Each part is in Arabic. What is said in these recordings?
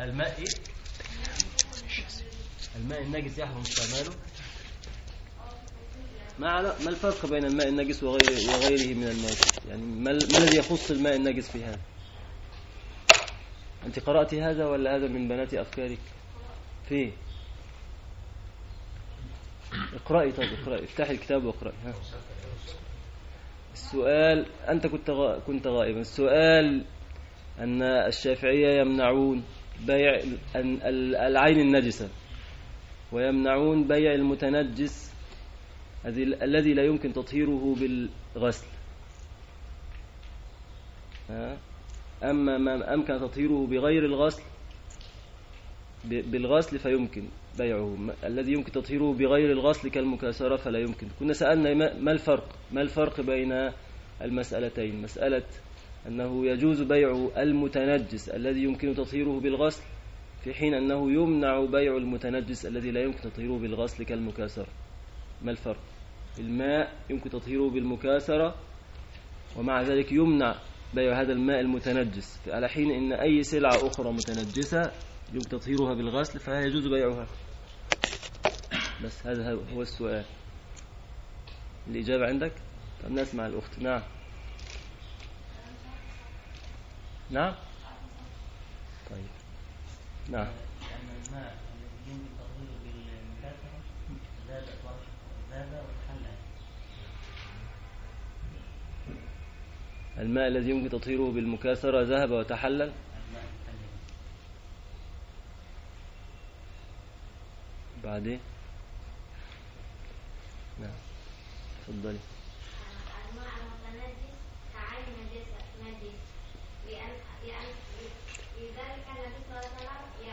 الماء إيه؟ الماء النجس يحرم استعماله؟ ما على ما الفرق بين الماء النجس وغيره من الماء؟ يعني ما الذي يخص الماء النجس في هذا؟ أنت قرأت هذا ولا هذا من بنات أفكارك؟ فيه اقرأي طيب اقرأي. افتحي الكتاب واقرأي. ها. السؤال أنت كنت. كنت غائبا. السؤال أن الشافعية يمنعون بيع ال- ال- العين النجسة ويمنعون بيع المتنجس الذي لا يمكن تطهيره بالغسل. ها؟ أما ما أمكن تطهيره بغير الغسل بالغسل فيمكن بيعه. الذي يمكن تطهيره بغير الغسل كالمكاسرة فلا يمكن. كنا سألنا ما الفرق؟ ما الفرق بين المسألتين؟ مسألة أنه يجوز بيع المتنجس الذي يمكن تطهيره بالغسل في حين أنه يمنع بيع المتنجس الذي لا يمكن تطهيره بالغسل كالمكاسرة ما الفرق؟ الماء يمكن تطهيره بالمكاسرة ومع ذلك يمنع بيع هذا الماء المتنجس. على حين أن أي سلعة أخرى متنجسة يمكن تطهيرها بالغسل فهي يجوز بيعها؟ بس هذا هو السؤال. الإجابة عندك؟ طب نسمع الأخت. نعم. نعم؟ طيب. نعم. الماء الذي يمكن تطهيره بالمكاثرة ذهب وتحلل. بعدين؟ نعم. تفضلي.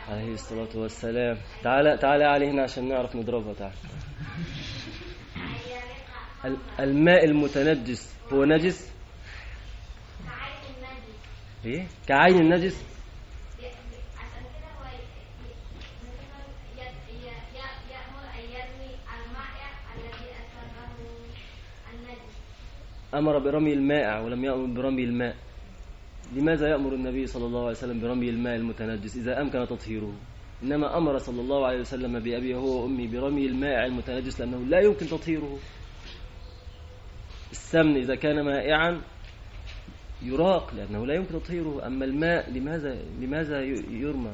عليه الصلاة والسلام. تعالى تعالى علي هنا عشان نعرف نضربها تعالى أن يرق ال- الماء المتنجس هو نجس كعين النجس إيه كعين النجس ي- عشان كده هو ي- ي- ي- ي- ي- يأمر أن يرمي المائع الذي أسره النجس. أمر برمي المائع ولم يأمر برمي الماء. لماذا يأمر النبي صلى الله عليه وسلم برمي الماء المتنجس إذا أمكن تطهيره؟ إنما أمر صلى الله عليه وسلم بأبي هو وأمي برمي المائع المتنجس لأنه لا يمكن تطهيره. السمن إذا كان مائعا يراق لأنه لا يمكن تطهيره. أما الماء لماذا لماذا يرمى؟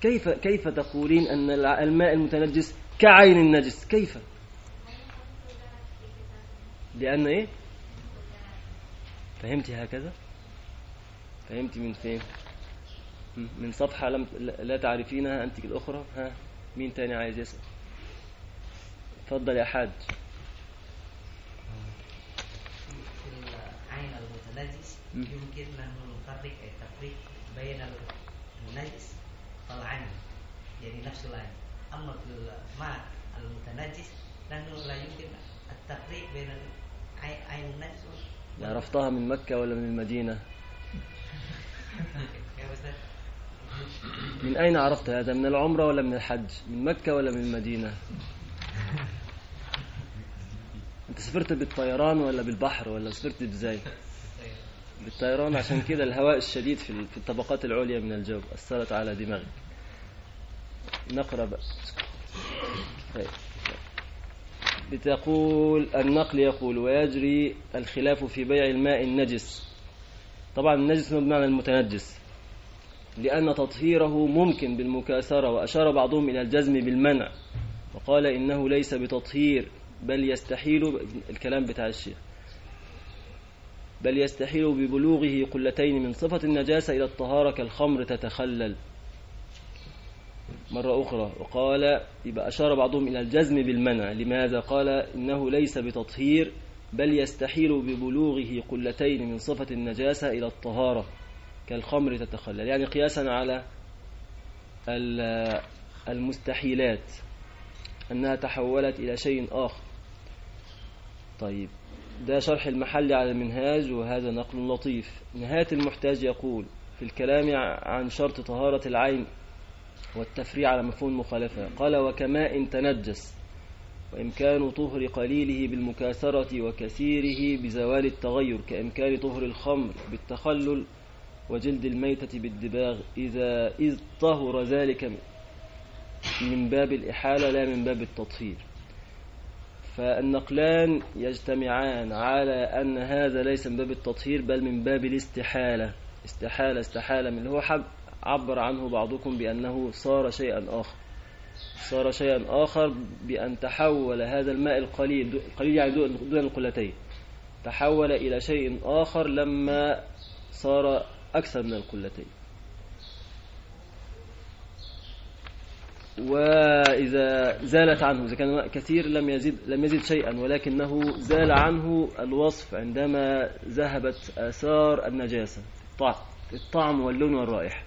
كيف كيف تقولين أن الماء المتنجس كعين النجس؟ كيف؟ لأن إيه؟ فهمتي هكذا؟ فهمتي من فين؟ من صفحة لم لا تعرفينها أنت الأخرى؟ ها؟ مين تاني عايز يسأل؟ اتفضل يا حاج في العين المتنجس مم. يمكن أن نفرق التفريق بين النجس والعين يعني نفس العين. أما الماء المتنجس نحن لا يمكن التفريق بين عين النجس وال- عرفتها من مكة ولا من المدينة؟ من أين عرفت هذا؟ من العمرة ولا من الحج؟ من مكة ولا من المدينة؟ أنت سافرت بالطيران ولا بالبحر ولا سافرت بزاي بالطيران عشان كده الهواء الشديد في في الطبقات العليا من الجو أثرت على دماغك نقرأ بقى. طيب. بتقول النقل يقول ويجري الخلاف في بيع الماء النجس. طبعا النجس بمعنى المتنجس لأن تطهيره ممكن بالمكاثرة وأشار بعضهم إلى الجزم بالمنع وقال إنه ليس بتطهير بل يستحيل الكلام بتاع الشيخ. بل يستحيل ببلوغه قلتين من صفة النجاسة إلى الطهارة كالخمر تتخلل. مرة أخرى وقال يبقى أشار بعضهم إلى الجزم بالمنع. لماذا؟ قال إنه ليس بتطهير بل يستحيل ببلوغه قلتين من صفة النجاسة إلى الطهارة كالخمر تتخلل. يعني قياسا على ال- المستحيلات أنها تحولت إلى شيء آخر. طيب. ده شرح المحل على المنهاج وهذا نقل لطيف. نهاية المحتاج يقول في الكلام عن شرط طهارة العين والتفريع على مفهوم المخالفة قال وكماء تنجس وإمكان طهر قليله بالمكاثرة وكثيره بزوال التغير كإمكان طهر الخمر بالتخلل وجلد الميتة بالدباغ إذا إذ طهر ذلك من باب الإحالة لا من باب التطهير. فالنقلان يجتمعان على أن هذا ليس من باب التطهير بل من باب الاستحالة. استحالة استحالة من اللي هو حب عبر عنه بعضكم بأنه صار شيئا آخر. صار شيئا آخر بأن تحول هذا الماء القليل قليل يعني دون القلتين. تحول إلى شيء آخر لما صار أكثر من القلتين. وإذا زالت عنه إذا كان كثير لم يزيد لم يزيد شيئا ولكنه زال عنه الوصف عندما ذهبت آثار النجاسة. الطعم الطعم واللون والرائحة.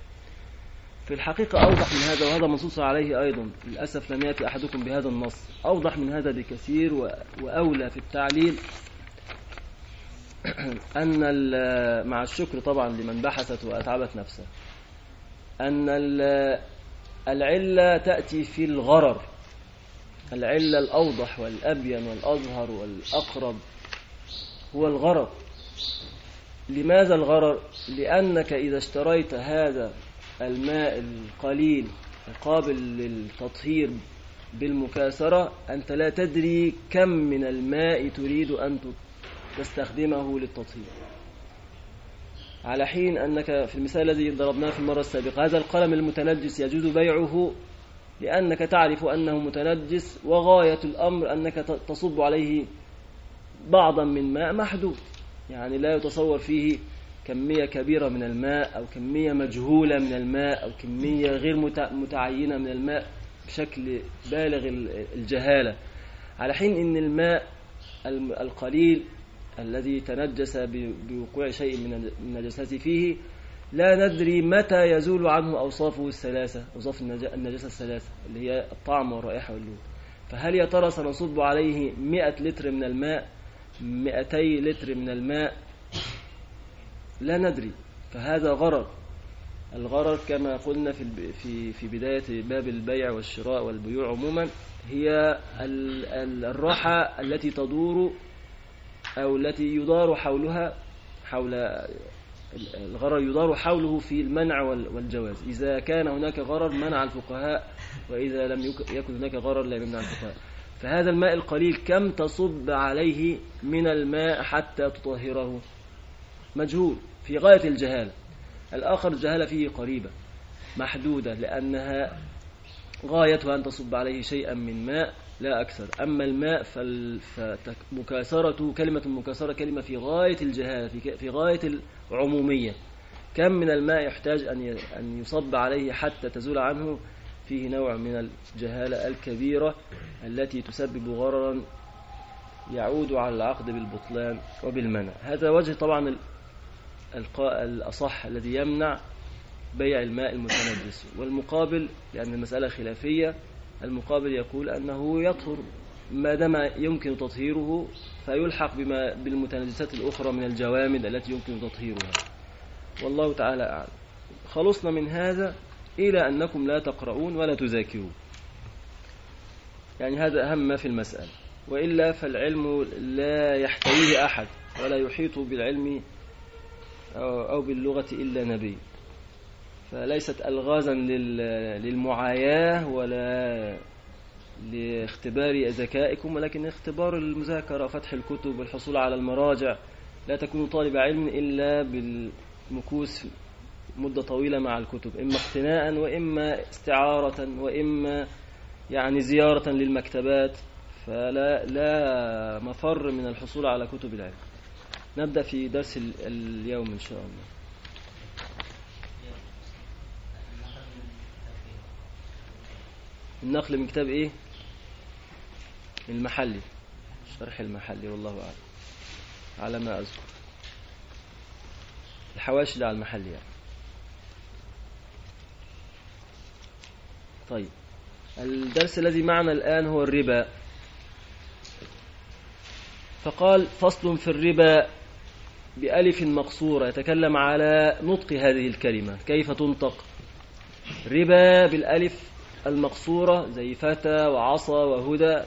في الحقيقة أوضح من هذا وهذا منصوص عليه أيضا. للأسف لم يأتي أحدكم بهذا النص. أوضح من هذا بكثير وأولى في التعليل أن مع الشكر طبعا لمن بحثت وأتعبت نفسه أن العلة تأتي في الغرر. العلة الأوضح والأبين والأظهر والأقرب هو الغرر. لماذا الغرر؟ لأنك إذا اشتريت هذا الماء القليل قابل للتطهير بالمكاثرة أنت لا تدري كم من الماء تريد أن تستخدمه للتطهير. على حين أنك في المثال الذي ضربناه في المرة السابقة هذا القلم المتنجس يجوز بيعه لأنك تعرف أنه متنجس وغاية الأمر أنك تصب عليه بعضا من ماء محدود يعني لا يتصور فيه كمية كبيرة من الماء أو كمية مجهولة من الماء أو كمية غير متعينة من الماء بشكل بالغ الجهالة. على حين أن الماء القليل الذي تنجس بوقوع شيء من النجاسات فيه لا ندري متى يزول عنه أوصافه الثلاثة أوصاف النجاسة الثلاثة اللي هي الطعم والرائحة واللون. فهل يا ترى سنصب عليه 100 لتر من الماء؟ 200 لتر من الماء؟ لا ندري. فهذا غرر. الغرر كما قلنا في في في بداية باب البيع والشراء والبيوع عموما هي الراحة التي تدور أو التي يدار حولها حول الغرر يدار حوله في المنع والجواز. إذا كان هناك غرر منع الفقهاء وإذا لم يكن هناك غرر لا يمنع الفقهاء. فهذا الماء القليل كم تصب عليه من الماء حتى تطهره؟ مجهول في غاية الجهالة. الآخر الجهالة فيه قريبة محدودة لأنها غايتها أن تصب عليه شيئا من ماء لا أكثر. أما الماء فمكاسرة كلمة المكاسرة كلمة في غاية الجهالة في غاية العمومية. كم من الماء يحتاج أن يصب عليه حتى تزول عنه؟ فيه نوع من الجهالة الكبيرة التي تسبب غررا يعود على العقد بالبطلان وبالمنع. هذا وجه طبعا الأصح الذي يمنع بيع الماء المتنجس. والمقابل لأن المسألة خلافية المقابل يقول أنه يطهر ما دام يمكن تطهيره فيلحق بما بالمتنجسات الأخرى من الجوامد التي يمكن تطهيرها. والله تعالى أعلم. خلصنا من هذا إلى أنكم لا تقرؤون ولا تذاكرون. يعني هذا أهم ما في المسألة. وإلا فالعلم لا يحتويه أحد ولا يحيط بالعلم أو باللغة إلا نبي. فليست ألغازا للمعاياة ولا لاختبار ذكائكم ولكن اختبار المذاكرة فتح الكتب والحصول على المراجع. لا تكون طالب علم إلا بالمكوس مدة طويلة مع الكتب إما اقتناء وإما استعارة وإما يعني زيارة للمكتبات. فلا لا مفر من الحصول على كتب العلم. نبدأ في درس اليوم إن شاء الله. النقل من كتاب إيه؟ المحلي. شرح المحلي والله أعلم. على ما أذكر. الحواشي اللي على المحلي يعني. طيب. الدرس الذي معنا الآن هو الربا. فقال فصل في الربا بألف مقصورة. يتكلم على نطق هذه الكلمة. كيف تنطق؟ ربا بالألف المقصورة زي فتى وعصى وهدى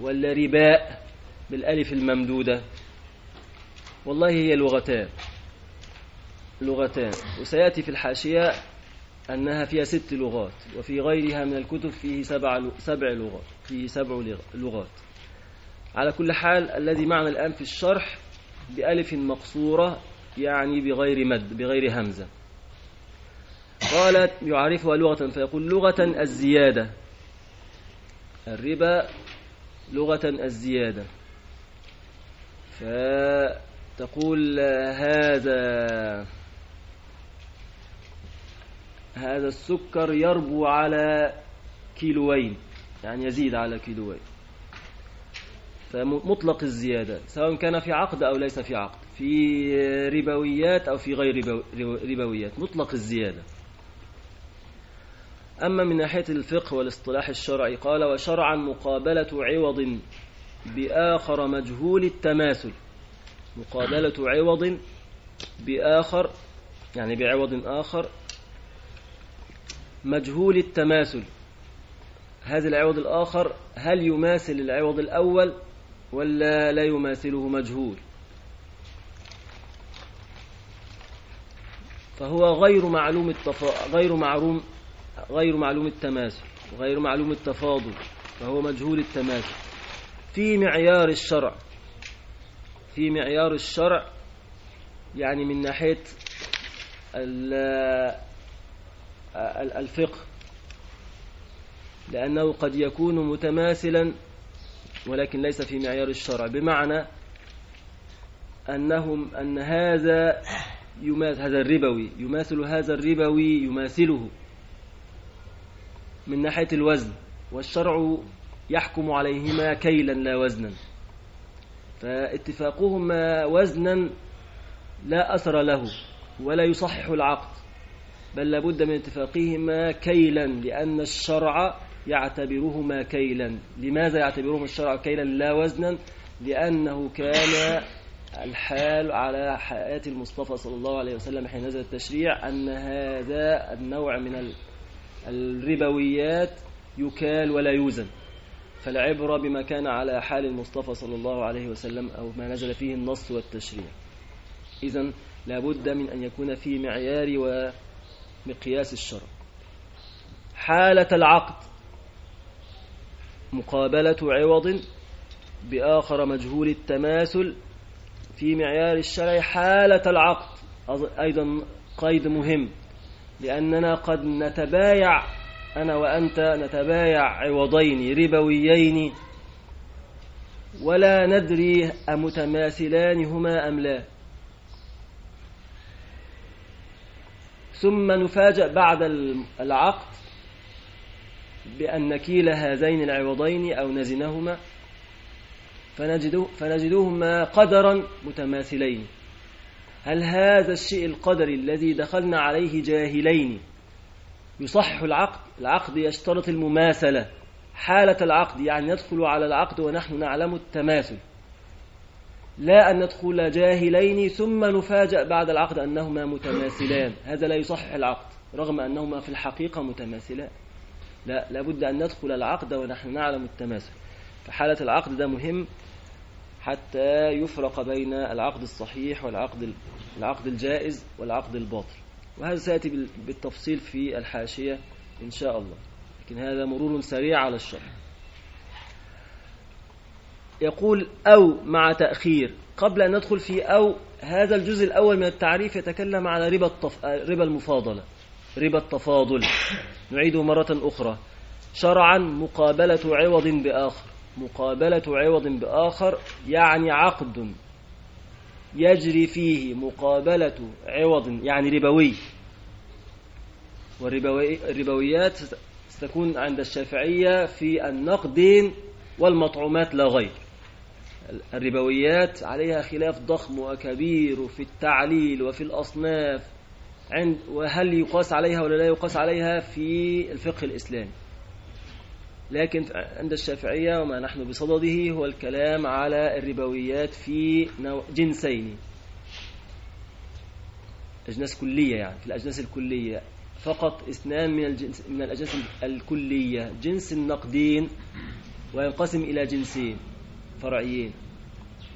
ولا رباء بالألف الممدودة. والله هي لغتان. لغتان. وسيأتي في الحاشية أنها فيها ست لغات وفي غيرها من الكتب فيه سبع سبع لغات فيه سبع لغات. على كل حال الذي معنا الآن في الشرح بألف مقصورة يعني بغير مد بغير همزة. قالت يعرفها لغة فيقول لغة الزيادة. الربا لغة الزيادة. فتقول هذا هذا السكر يربو على كيلوين يعني يزيد على كيلوين. فمطلق الزيادة سواء كان في عقد أو ليس في عقد في ربويات أو في غير ربويات مطلق الزيادة. أما من ناحية الفقه والاصطلاح الشرعي قال وشرعا مقابلة عوض بآخر مجهول التماثل. مقابلة عوض بآخر يعني بعوض آخر مجهول التماثل. هذا العوض الآخر هل يماثل العوض الأول ولا لا يماثله مجهول؟ فهو غير معلوم التفا... غير معلوم غير معلوم التماثل وغير معلوم التفاضل فهو مجهول التماثل. في معيار الشرع في معيار الشرع يعني من ناحية الفقه لأنه قد يكون متماثلا ولكن ليس في معيار الشرع. بمعنى أنهم أن هذا يماثل هذا الربوي يماثل هذا الربوي يماثله. من ناحية الوزن والشرع يحكم عليهما كيلا لا وزنا. فاتفاقهما وزنا لا أثر له ولا يصحح العقد بل لابد من اتفاقهما كيلا لأن الشرع يعتبرهما كيلا. لماذا يعتبرهما الشرع كيلا لا وزنا؟ لأنه كان الحال على حياة المصطفى صلى الله عليه وسلم حين نزل التشريع أن هذا النوع من الربويات يكال ولا يوزن فالعبرة بما كان على حال المصطفى صلى الله عليه وسلم أو ما نزل فيه النص والتشريع. إذا لابد من أن يكون في معيار ومقياس الشرع. حالة العقد مقابلة عوض بآخر مجهول التماثل في معيار الشرع. حالة العقد أيضا قيد مهم. لأننا قد نتبايع أنا وأنت نتبايع عوضين ربويين. ولا ندري أمتماثلان هما أم لا. ثم نفاجأ بعد العقد بأن نكيل هذين العوضين أو نزنهما فنجده فنجدهما قدرا متماثلين. هل هذا الشيء القدري الذي دخلنا عليه جاهلين يصح العقد؟ العقد يشترط المماثلة. حالة العقد يعني ندخل على العقد ونحن نعلم التماثل. لا أن ندخل جاهلين ثم نفاجأ بعد العقد أنهما متماثلان. هذا لا يصح العقد رغم أنهما في الحقيقة متماثلان. لا لابد أن ندخل العقد ونحن نعلم التماثل. فحالة العقد ده مهم. حتى يفرق بين العقد الصحيح والعقد العقد الجائز والعقد الباطل. وهذا سيأتي بالتفصيل في الحاشية إن شاء الله. لكن هذا مرور سريع على الشرح. يقول أو مع تأخير. قبل أن ندخل في أو هذا الجزء الأول من التعريف يتكلم على ربا, التف... ربا المفاضلة. ربا التفاضل. نعيده مرة أخرى. شرعا مقابلة عوض بآخر. مقابلة عوض بآخر يعني عقد يجري فيه مقابلة عوض يعني ربوي. والربويات ستكون عند الشافعية في النقدين والمطعومات لا غير. الربويات عليها خلاف ضخم وكبير في التعليل وفي الأصناف عند وهل يقاس عليها ولا لا يقاس عليها في الفقه الإسلامي. لكن عند الشافعية وما نحن بصدده هو الكلام على الربويات في جنسين. أجناس كلية يعني في الأجناس الكلية. فقط اثنان من الجنس من الأجناس الكلية. جنس النقدين وينقسم إلى جنسين فرعيين.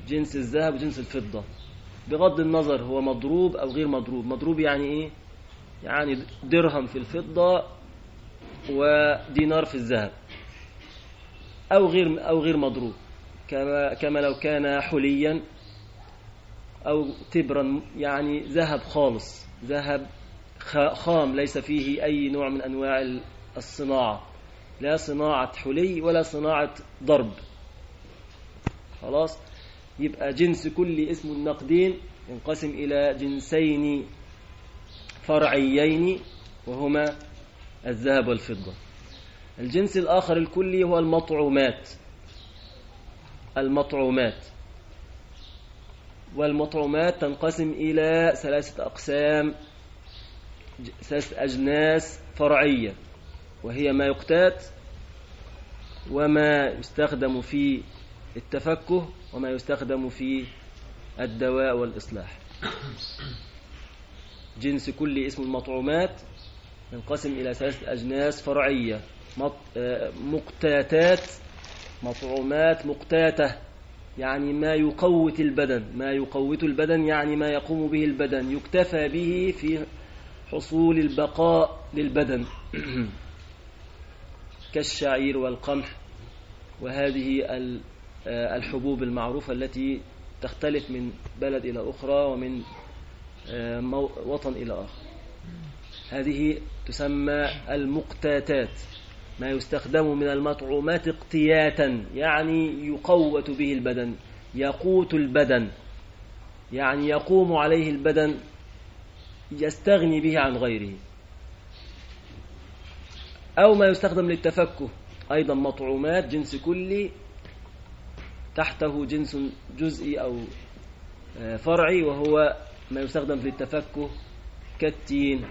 جنس الذهب وجنس الفضة. بغض النظر هو مضروب أو غير مضروب. مضروب يعني إيه؟ يعني درهم في الفضة ودينار في الذهب. أو غير أو غير مضروب. كما كما لو كان حليا أو تبرا يعني ذهب خالص. ذهب خام ليس فيه أي نوع من أنواع الصناعة. لا صناعة حلي ولا صناعة ضرب. خلاص؟ يبقى جنس كل اسم النقدين ينقسم إلى جنسين فرعيين وهما الذهب والفضة. الجنس الآخر الكلي هو المطعومات. المطعومات. والمطعومات تنقسم إلى ثلاثة أقسام. ثلاثة أجناس فرعية وهي ما يقتات وما يستخدم في التفكه وما يستخدم في الدواء والإصلاح. جنس كل اسم المطعومات ينقسم إلى ثلاثة أجناس فرعية. مقتاتات مطعومات مقتاتة يعني ما يقوت البدن. ما يقوت البدن يعني ما يقوم به البدن. يكتفى به في حصول البقاء للبدن. كالشعير والقمح وهذه الحبوب المعروفة التي تختلف من بلد إلى أخرى ومن وطن إلى آخر. هذه تسمى المقتاتات. ما يستخدم من المطعومات اقتياتا يعني يقوت به البدن يقوت البدن يعني يقوم عليه البدن يستغني به عن غيره. أو ما يستخدم للتفكه أيضا مطعومات جنس كلي تحته جنس جزئي أو فرعي وهو ما يستخدم في التفكه كالتين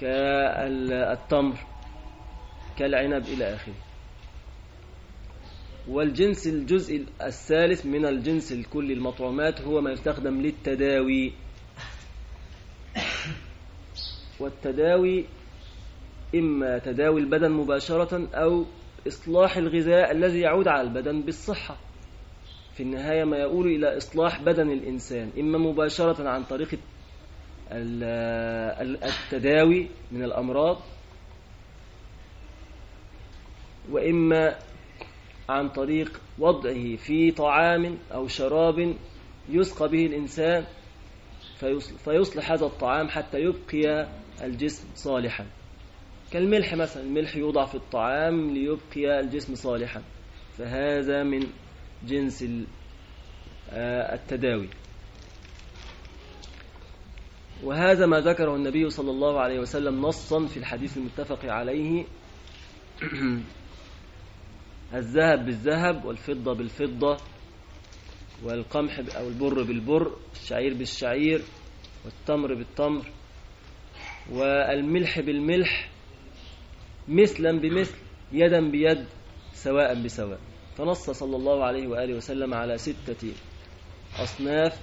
كالتمر. كالعنب إلى آخره. والجنس الجزء الثالث من الجنس الكلي المطعومات هو ما يستخدم للتداوي. والتداوي إما تداوي البدن مباشرة أو إصلاح الغذاء الذي يعود على البدن بالصحة. في النهاية ما يقول إلى إصلاح بدن الإنسان إما مباشرة عن طريق التداوي من الأمراض وإما عن طريق وضعه في طعام أو شراب يسقى به الإنسان فيصلح هذا الطعام حتى يبقي الجسم صالحا. كالملح مثلا الملح يوضع في الطعام ليبقي الجسم صالحا. فهذا من جنس التداوي. وهذا ما ذكره النبي صلى الله عليه وسلم نصا في الحديث المتفق عليه. الذهب بالذهب والفضة بالفضة والقمح أو البر بالبر الشعير بالشعير والتمر بالتمر والملح بالملح مثلا بمثل يدا بيد سواء بسواء. فنص صلى الله عليه وآله وسلم على ستة أصناف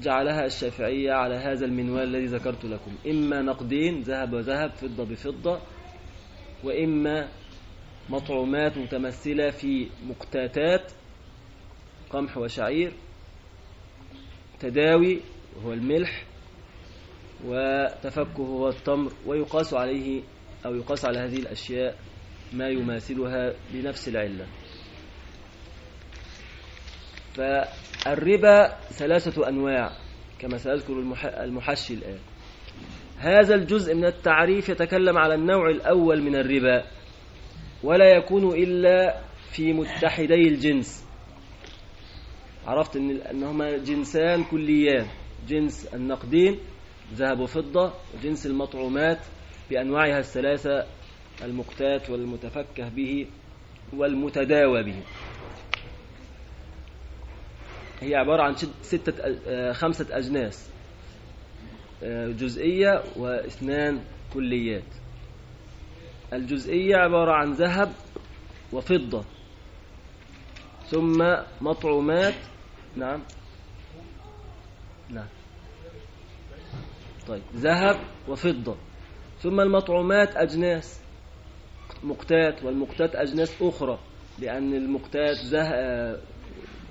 جعلها الشافعية على هذا المنوال الذي ذكرت لكم. إما نقدين ذهب وذهب فضة بفضة وإما مطعومات متمثلة في مقتاتات قمح وشعير تداوي وهو الملح وتفكه هو التمر ويقاس عليه أو يقاس على هذه الأشياء ما يماثلها بنفس العلة. فالربا ثلاثة أنواع كما سأذكر المحشي الآن. هذا الجزء من التعريف يتكلم على النوع الأول من الربا. ولا يكون إلا في متحدي الجنس. عرفت إن أنهما جنسان كليان. جنس النقدين ذهب وفضة وجنس المطعومات بأنواعها الثلاثة المقتات والمتفكه به والمتداوى به. هي عبارة عن ستة خمسة أجناس جزئية واثنان كليات. الجزئية عبارة عن ذهب وفضة. ثم مطعومات. نعم. نعم. طيب. ذهب وفضة. ثم المطعومات أجناس. مقتات. والمقتات أجناس أخرى. لأن المقتات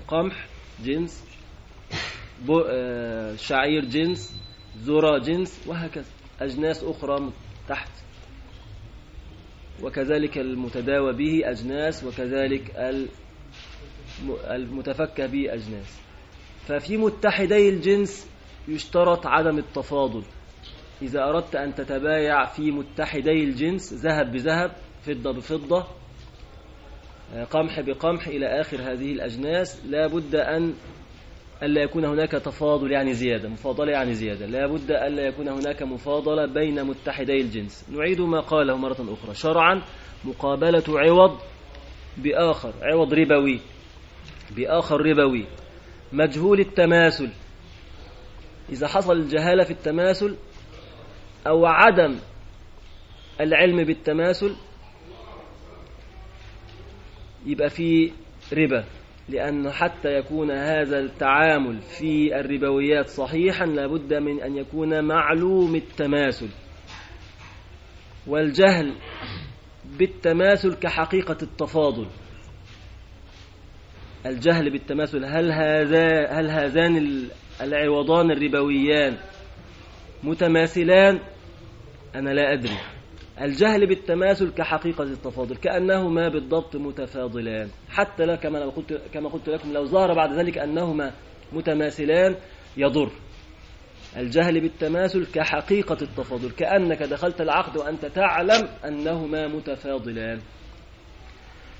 قمح جنس. آه، شعير جنس. ذرة جنس. وهكذا. أجناس أخرى تحت. وكذلك المتداوى به أجناس وكذلك الم- المتفكى به أجناس. ففي متحدي الجنس يشترط عدم التفاضل. إذا أردت أن تتبايع في متحدي الجنس ذهب بذهب فضة بفضة آه، قمح بقمح إلى آخر هذه الأجناس لا بد أن ألا يكون هناك تفاضل يعني زيادة مفاضلة يعني زيادة. لا بد ألا يكون هناك مفاضلة بين متحدي الجنس. نعيد ما قاله مرة أخرى. شرعا مقابلة عوض بآخر عوض ربوي بآخر ربوي. مجهول التماثل. إذا حصل الجهالة في التماثل أو عدم العلم بالتماثل يبقى في ربا. لأنه حتى يكون هذا التعامل في الربويات صحيحا لابد من أن يكون معلوم التماثل. والجهل بالتماثل كحقيقة التفاضل. الجهل بالتماثل هل هذا هل هذان ال- العوضان الربويان متماثلان؟ أنا لا أدري. الجهل بالتماثل كحقيقة التفاضل كأنهما بالضبط متفاضلان. حتى لا كما لو قلت كما قلت لكم لو ظهر بعد ذلك أنهما متماثلان يضر. الجهل بالتماثل كحقيقة التفاضل كأنك دخلت العقد وأنت تعلم أنهما متفاضلان.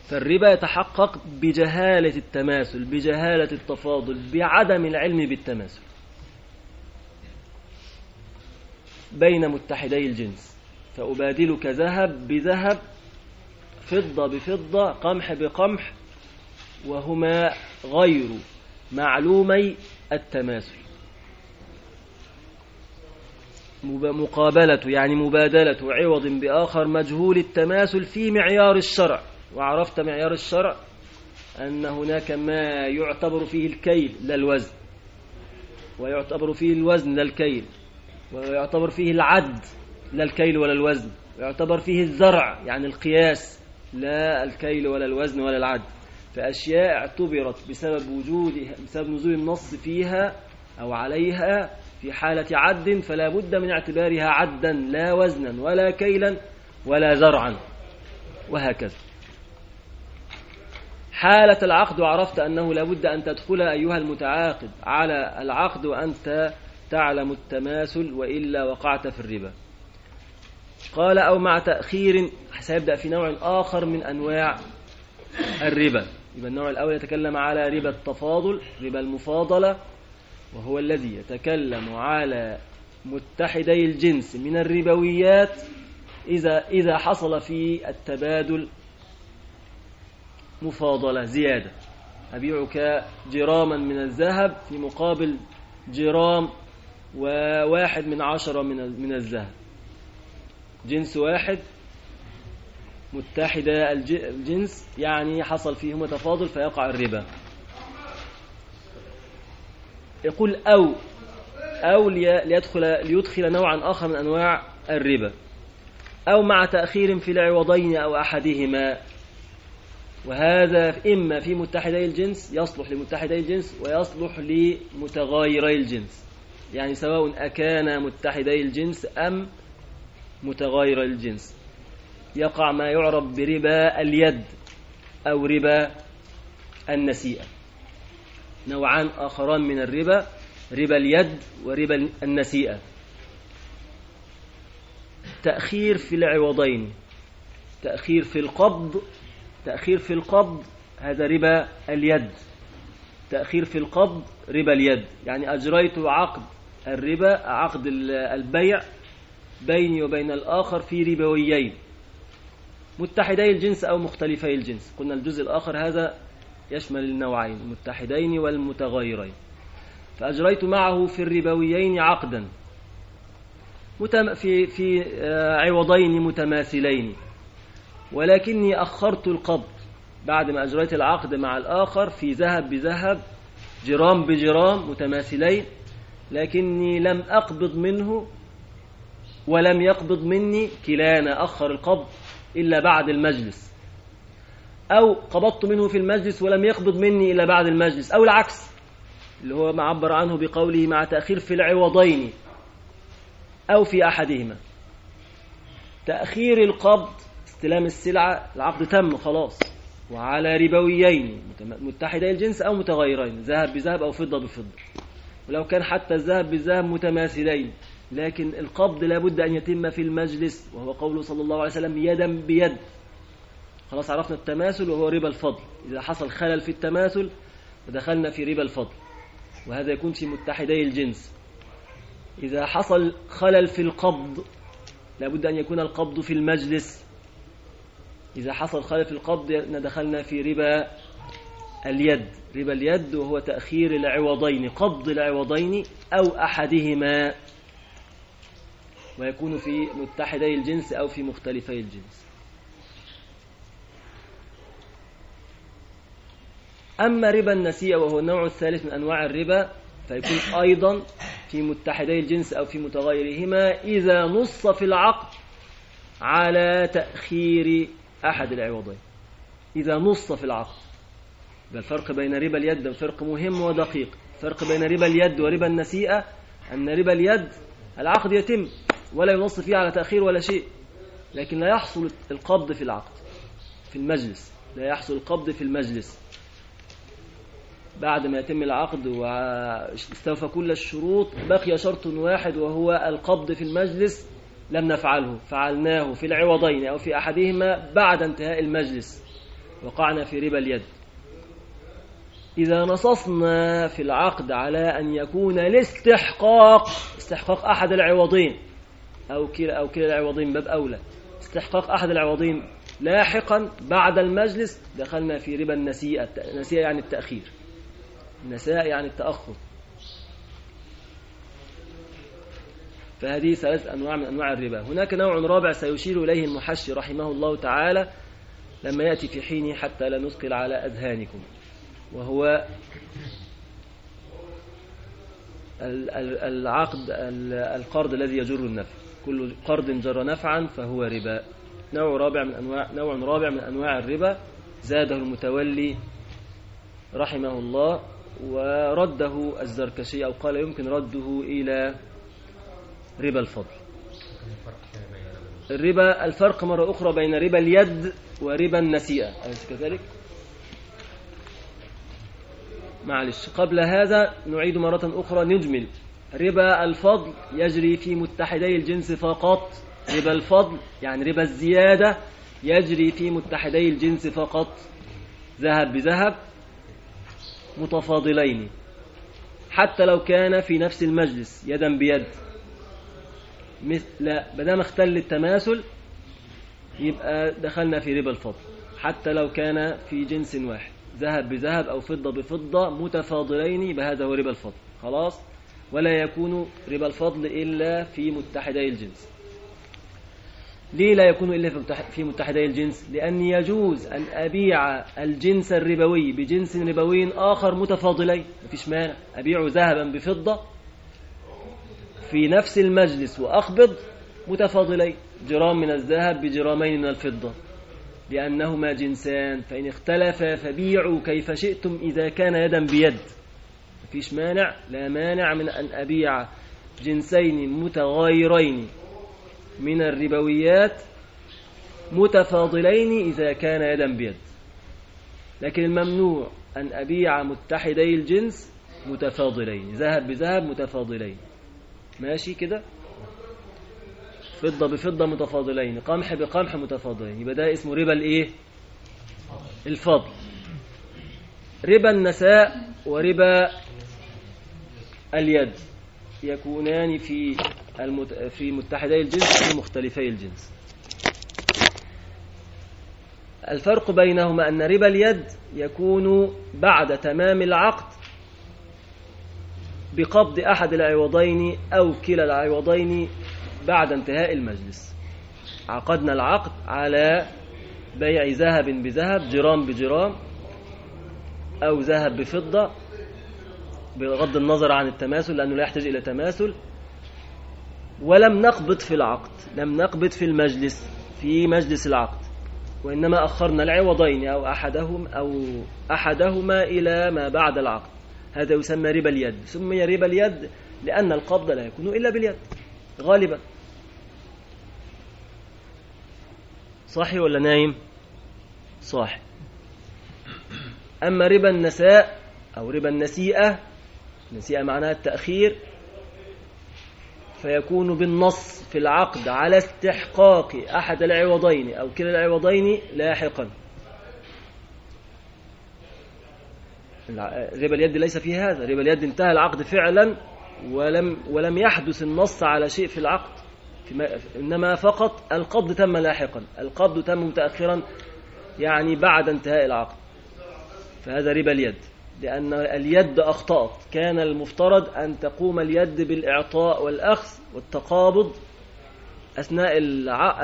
فالربا يتحقق بجهالة التماثل بجهالة التفاضل بعدم العلم بالتماثل. بين متحدي الجنس. فأبادلك ذهب بذهب فضة بفضة قمح بقمح وهما غير معلومي التماثل. مقابلة يعني مبادلة عوض بآخر مجهول التماثل في معيار الشرع. وعرفت معيار الشرع؟ أن هناك ما يعتبر فيه الكيل لا الوزن. ويعتبر فيه الوزن لا الكيل. ويعتبر فيه العد. لا الكيل ولا الوزن ويعتبر فيه الزرع يعني القياس. لا الكيل ولا الوزن ولا العد فأشياء اعتبرت بسبب وجودها بسبب نزول النص فيها أو عليها في حالة عد فلا بد من اعتبارها عدا لا وزنا ولا كيلا ولا زرعا. وهكذا. حالة العقد وعرفت أنه لابد أن تدخل أيها المتعاقد على العقد وأنت تعلم التماثل وإلا وقعت في الربا. قال أو مع تأخير سيبدأ في نوع آخر من أنواع الربا. يبقى النوع الأول يتكلم على ربا التفاضل ربا المفاضلة وهو الذي يتكلم على متحدي الجنس من الربويات إذا إذا حصل في التبادل مفاضلة زيادة. أبيعك جراما من الذهب في مقابل جرام وواحد من عشرة من الذهب. جنس واحد متحدة الج- الجنس يعني حصل فيهما تفاضل فيقع الربا. يقول أو أو لي- ليدخل ليدخل نوعا آخر من أنواع الربا. أو مع تأخير في العوضين أو أحدهما. وهذا إما في متحدي الجنس يصلح لمتحدي الجنس ويصلح لمتغايري الجنس. يعني سواء أكان متحدي الجنس أم متغاير الجنس. يقع ما يعرف بربا اليد أو ربا النسيئة. نوعان آخران من الربا ربا اليد وربا النسيئة. تأخير في العوضين. تأخير في القبض تأخير في القبض هذا ربا اليد. تأخير في القبض ربا اليد. يعني أجريت عقد الربا عقد ال- البيع بيني وبين الآخر في ربويين. متحدي الجنس أو مختلفي الجنس. قلنا الجزء الآخر هذا يشمل النوعين المتحدين والمتغيرين. فأجريت معه في الربويين عقدا. في في آه، عوضين متماثلين. ولكني أخرت القبض بعد ما أجريت العقد مع الآخر في ذهب بذهب جرام بجرام متماثلين. لكني لم أقبض منه ولم يقبض مني كلانا أخر القبض إلا بعد المجلس. أو قبضت منه في المجلس ولم يقبض مني إلا بعد المجلس. أو العكس اللي هو معبر عنه بقوله مع تأخير في العوضين أو في أحدهما. تأخير القبض استلام السلعة العقد تم خلاص. وعلى ربويين متحدي الجنس أو متغيرين ذهب بذهب أو فضة بفضة. ولو كان حتى الذهب بالذهب متماثلين. لكن القبض لابد أن يتم في المجلس وهو قوله صلى الله عليه وسلم يدا بيد. خلاص عرفنا التماثل وهو ربا الفضل. إذا حصل خلل في التماثل دخلنا في ربا الفضل. وهذا يكون في متحدي الجنس. إذا حصل خلل في القبض لابد أن يكون القبض في المجلس. إذا حصل خلل في القبض دخلنا في ربا اليد. ربا اليد وهو تأخير العوضين قبض العوضين أو أحدهما. ويكون في متحدي الجنس أو في مختلفي الجنس. أما ربا النسيئة وهو النوع الثالث من أنواع الربا فيكون أيضا في متحدي الجنس أو في متغيرهما إذا نص في العقد على تأخير أحد العوضين. إذا نص في العقد. الفرق بين ربا اليد فرق مهم ودقيق. الفرق بين ربا اليد وربا النسيئة أن ربا اليد العقد يتم. ولا ينص فيه على تأخير ولا شيء. لكن لا يحصل القبض في العقد في المجلس. لا يحصل القبض في المجلس. بعد ما يتم العقد واستوفى كل الشروط بقي شرط واحد وهو القبض في المجلس لم نفعله. فعلناه في العوضين أو في أحدهما بعد انتهاء المجلس. وقعنا في ربا اليد. إذا نصصنا في العقد على أن يكون الاستحقاق استحقاق أحد العوضين. أو كلا أو كلا العوضين باب أولى. استحقاق أحد العوضين لاحقا بعد المجلس دخلنا في ربا النسيئة النسيئة يعني التأخير. النساء يعني التأخر. فهذه ثلاث أنواع من أنواع الربا. هناك نوع رابع سيشير إليه المحشي رحمه الله تعالى لما يأتي في حينه حتى لا نثقل على أذهانكم. وهو ال- ال- العقد ال- القرض الذي يجر النفع. كل قرض جر نفعا فهو ربا. نوع رابع من أنواع نوع رابع من أنواع الربا. زاده المتولي رحمه الله ورده الزركشي أو قال يمكن رده إلى ربا الفضل. الربا الفرق مرة أخرى بين ربا اليد وربا النسيئة. أليس كذلك؟ معلش. قبل هذا نعيد مرة أخرى نجمل. ربا الفضل يجري في متحدي الجنس فقط. ربا الفضل يعني ربا الزيادة يجري في متحدي الجنس فقط. ذهب بذهب متفاضلين. حتى لو كان في نفس المجلس يدا بيد. مثل بدام اختل التماثل يبقى دخلنا في ربا الفضل. حتى لو كان في جنس واحد. ذهب بذهب أو فضة بفضة متفاضلين بهذا هو ربا الفضل. خلاص؟ ولا يكون ربا الفضل إلا في متحدي الجنس. ليه لا يكون إلا في متح- في متحدي الجنس؟ لأن يجوز أن أبيع الجنس الربوي بجنس ربوي آخر متفاضلين مفيش مانع. أبيع ذهبا بفضة في نفس المجلس وأقبض متفاضلين جرام من الذهب بجرامين من الفضة. لأنهما جنسان. فإن اختلفا فبيعوا كيف شئتم إذا كان يدا بيد. مفيش مانع لا مانع من أن أبيع جنسين متغايرين من الربويات متفاضلين إذا كان يدا بيد. لكن الممنوع أن أبيع متحدي الجنس متفاضلين ذهب بذهب متفاضلين. ماشي كده؟ فضة بفضة متفاضلين قمح بقمح متفاضلين. يبقى ده اسمه ربا الإيه؟ الفضل. ربا النساء وربا اليد يكونان في المت... في متحدي الجنس وفي مختلفي الجنس. الفرق بينهما أن ربا اليد يكون بعد تمام العقد بقبض أحد العوضين أو كلا العوضين بعد انتهاء المجلس. عقدنا العقد على بيع ذهب بذهب جرام بجرام أو ذهب بفضة بغض النظر عن التماثل لأنه لا يحتاج إلى تماثل. ولم نقبض في العقد لم نقبض في المجلس في مجلس العقد. وإنما أخرنا العوضين أو أحدهم أو أحدهما إلى ما بعد العقد. هذا يسمى ربا اليد. سمي ربا اليد لأن القبض لا يكون إلا باليد. غالبا. صاحي ولا نايم؟ صاحي. أما ربا النساء أو ربا النسيئة النسيئة معناها التأخير فيكون بالنص في العقد على استحقاق أحد العوضين أو كلا العوضين لاحقا. ربا اليد ليس فيه هذا ربا اليد انتهى العقد فعلا ولم ولم يحدث النص على شيء في العقد فيما إنما فقط القبض تم لاحقا القبض تم متأخرا يعني بعد انتهاء العقد. فهذا ربا اليد. لأن اليد أخطأت كان المفترض أن تقوم اليد بالإعطاء والأخذ والتقابض أثناء.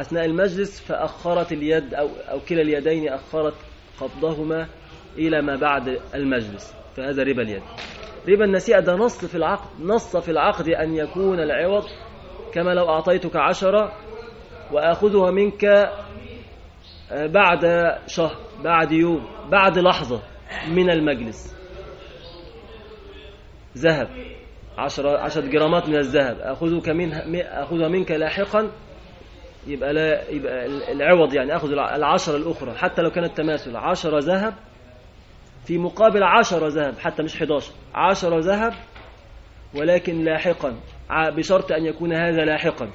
أثناء المجلس فأخرت اليد أو أو كلا اليدين أخرت قبضهما إلى ما بعد المجلس. فهذا ربا اليد. ربا النسيئة ده نص في العقد نص في العقد أن يكون العوض كما لو أعطيتك عشرة وأخذها منك آه، بعد شهر بعد يوم بعد لحظة من المجلس. ذهب. عشرة, عشرة جرامات من الذهب. أخذك منها أخذها منك لاحقا يبقى لا يبقى العوض يعني أخذ العشرة الأخرى. حتى لو كانت تماثل. عشرة ذهب. في مقابل عشرة ذهب حتى مش 11 عشرة ذهب ولكن لاحقا. بشرط أن يكون هذا لاحقا.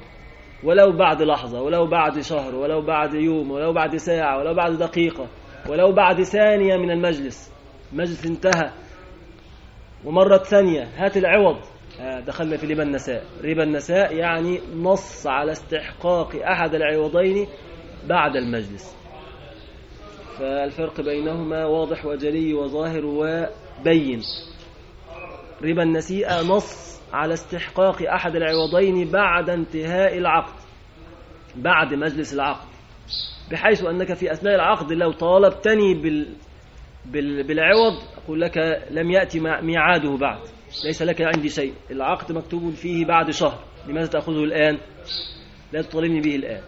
ولو بعد لحظة ولو بعد شهر ولو بعد يوم ولو بعد ساعة ولو بعد دقيقة ولو بعد ثانية من المجلس. المجلس انتهى. ومرة ثانية هات العوض. آه، دخلنا في ربا النساء. ربا النساء يعني نص على استحقاق أحد العوضين بعد المجلس. فالفرق بينهما واضح وجلي وظاهر وبين. ربا النسيئة نص على استحقاق أحد العوضين بعد انتهاء العقد بعد مجلس العقد. بحيث أنك في أثناء العقد لو طالبتني بالعوض أقول لك لم يأتي ميعاده بعد ليس لك عندي شيء العقد مكتوب فيه بعد شهر لماذا تأخذه الآن؟ لا تطالبني به الآن.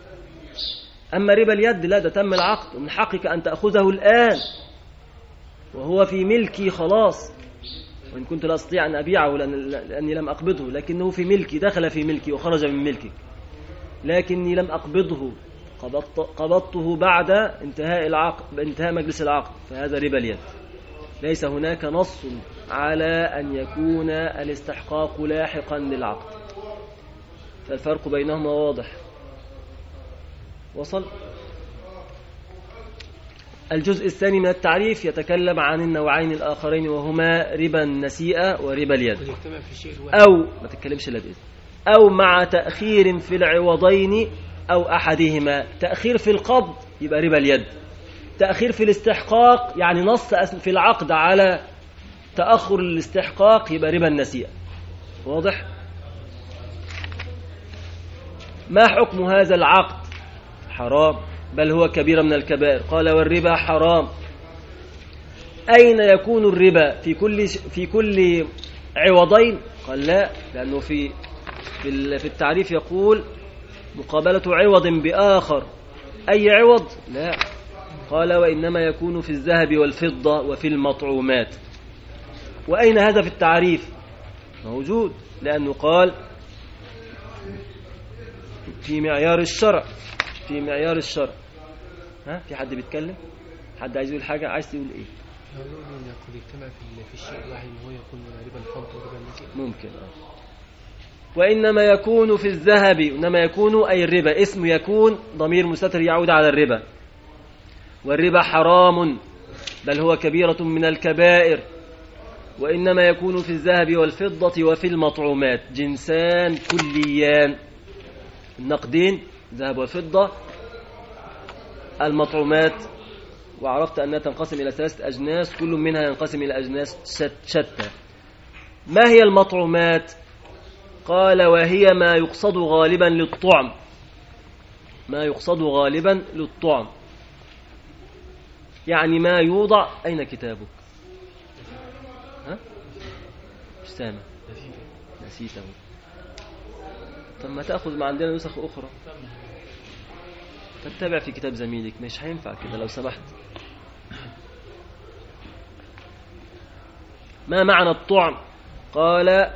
أما ربا اليد لا ده تم العقد ومن حقك أن تأخذه الآن. وهو في ملكي خلاص. وإن كنت لا أستطيع أن أبيعه لأن لأني لم أقبضه لكنه في ملكي دخل في ملكي وخرج من ملكك. لكني لم أقبضه. قبضت قبضته بعد انتهاء العقد انتهاء مجلس العقد فهذا ربا اليد. ليس هناك نص على أن يكون الاستحقاق لاحقا للعقد. فالفرق بينهما واضح. وصل. الجزء الثاني من التعريف يتكلم عن النوعين الآخرين وهما ربا النسيئة وربا اليد. أو ما تتكلمش إلا بإذن أو مع تأخير في العوضين أو أحدهما. تأخير في القبض يبقى ربا اليد. تأخير في الاستحقاق يعني نص في العقد على تأخر الاستحقاق يبقى ربا النسيئة. واضح؟ ما حكم هذا العقد؟ حرام. بل هو كبيرة من الكبائر. قال والربا حرام. أين يكون الربا؟ في كل في كل عوضين؟ قال لا لأنه في في التعريف يقول مقابلة عوض بآخر. أي عوض؟ لا. قال وإنما يكون في الذهب والفضة وفي المطعومات. وأين هذا في التعريف؟ موجود لأنه قال في معيار الشرع. في معيار الشرع. ها؟ في حد بيتكلم؟ حد عايز يقول حاجة؟ عايز تقول إيه؟ قد اجتمع في الشيء الواحد إن هو يكون ربا وربا النسيئة ممكن آه. وإنما يكون في الذهب إنما يكون أي الربا. اسم يكون ضمير مستتر يعود على الربا. والربا حرام بل هو كبيرة من الكبائر. وإنما يكون في الذهب والفضة وفي المطعومات. جنسان كليان. النقدين ذهب وفضة. المطعومات وعرفت أنها تنقسم إلى ثلاثة أجناس. كل منها ينقسم إلى أجناس شت- شتى. ما هي المطعومات؟ قال وهي ما يقصد غالبا للطعم. ما يقصد غالبا للطعم. يعني ما يوضع أين كتابك؟ ها؟ مش سامع؟ نسيته. طب ما تأخذ ما عندنا نسخ أخرى. تتبع في كتاب زميلك مش هينفع كده لو سمحت. ما معنى الطعم؟ قال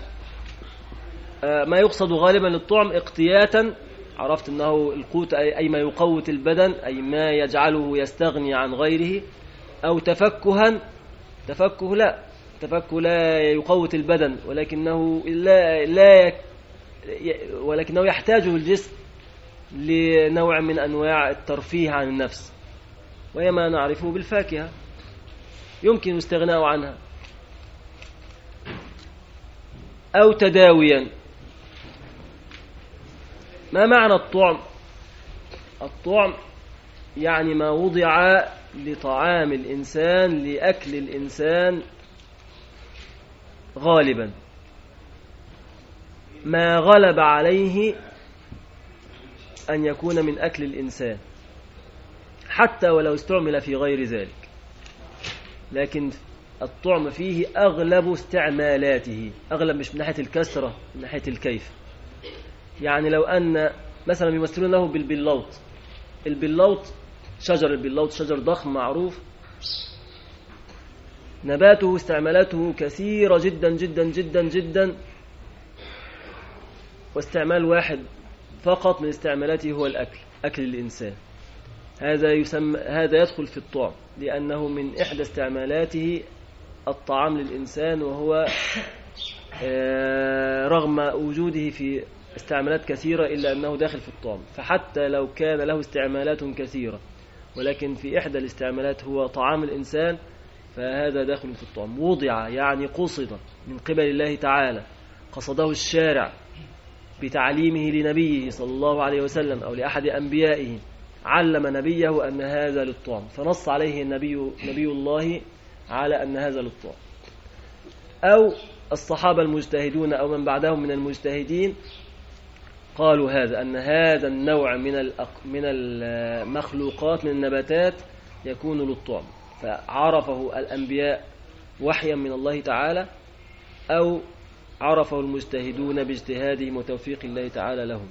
ما يقصد غالبا للطعم اقتياتا عرفت إنه القوت أي ما يقوت البدن أي ما يجعله يستغني عن غيره أو تفكها تفكه لا تفكه لا يقوت البدن ولكنه لا لا ولكنه يحتاجه الجسم لنوع من أنواع الترفيه عن النفس وهي ما نعرفه بالفاكهة يمكن الاستغناء عنها. أو تداويا. ما معنى الطعم؟ الطعم يعني ما وضع لطعام الإنسان لأكل الإنسان غالبا. ما غلب عليه أن يكون من أكل الإنسان حتى ولو استعمل في غير ذلك. لكن الطعم فيه أغلب استعمالاته أغلب مش من ناحية الكسرة من ناحية الكيف. يعني لو أن مثلا يمثلون له بالبلوط البلوط شجر البلوط شجر ضخم معروف. نباته استعمالاته كثيرة جدا جدا جدا جدا. واستعمال واحد فقط من استعمالاته هو الأكل أكل الإنسان. هذا يسمى هذا يدخل في الطعم لأنه من إحدى استعمالاته الطعام للإنسان وهو آه، رغم وجوده في استعمالات كثيرة إلا أنه داخل في الطعم فحتى لو كان له استعمالات كثيرة ولكن في إحدى الاستعمالات هو طعام الإنسان فهذا داخل في الطعم وضع يعني قصد من قبل الله تعالى قصده الشارع بتعليمه لنبيه صلى الله عليه وسلم أو لأحد أنبيائه علم نبيه أن هذا للطعم فنص عليه النبي نبي الله على أن هذا للطعم أو الصحابة المجتهدون أو من بعدهم من المجتهدين قالوا هذا أن هذا النوع من من المخلوقات من النباتات يكون للطعم. فعرفه الأنبياء وحيا من الله تعالى أو عرفه المجتهدون باجتهادهم وتوفيق الله تعالى لهم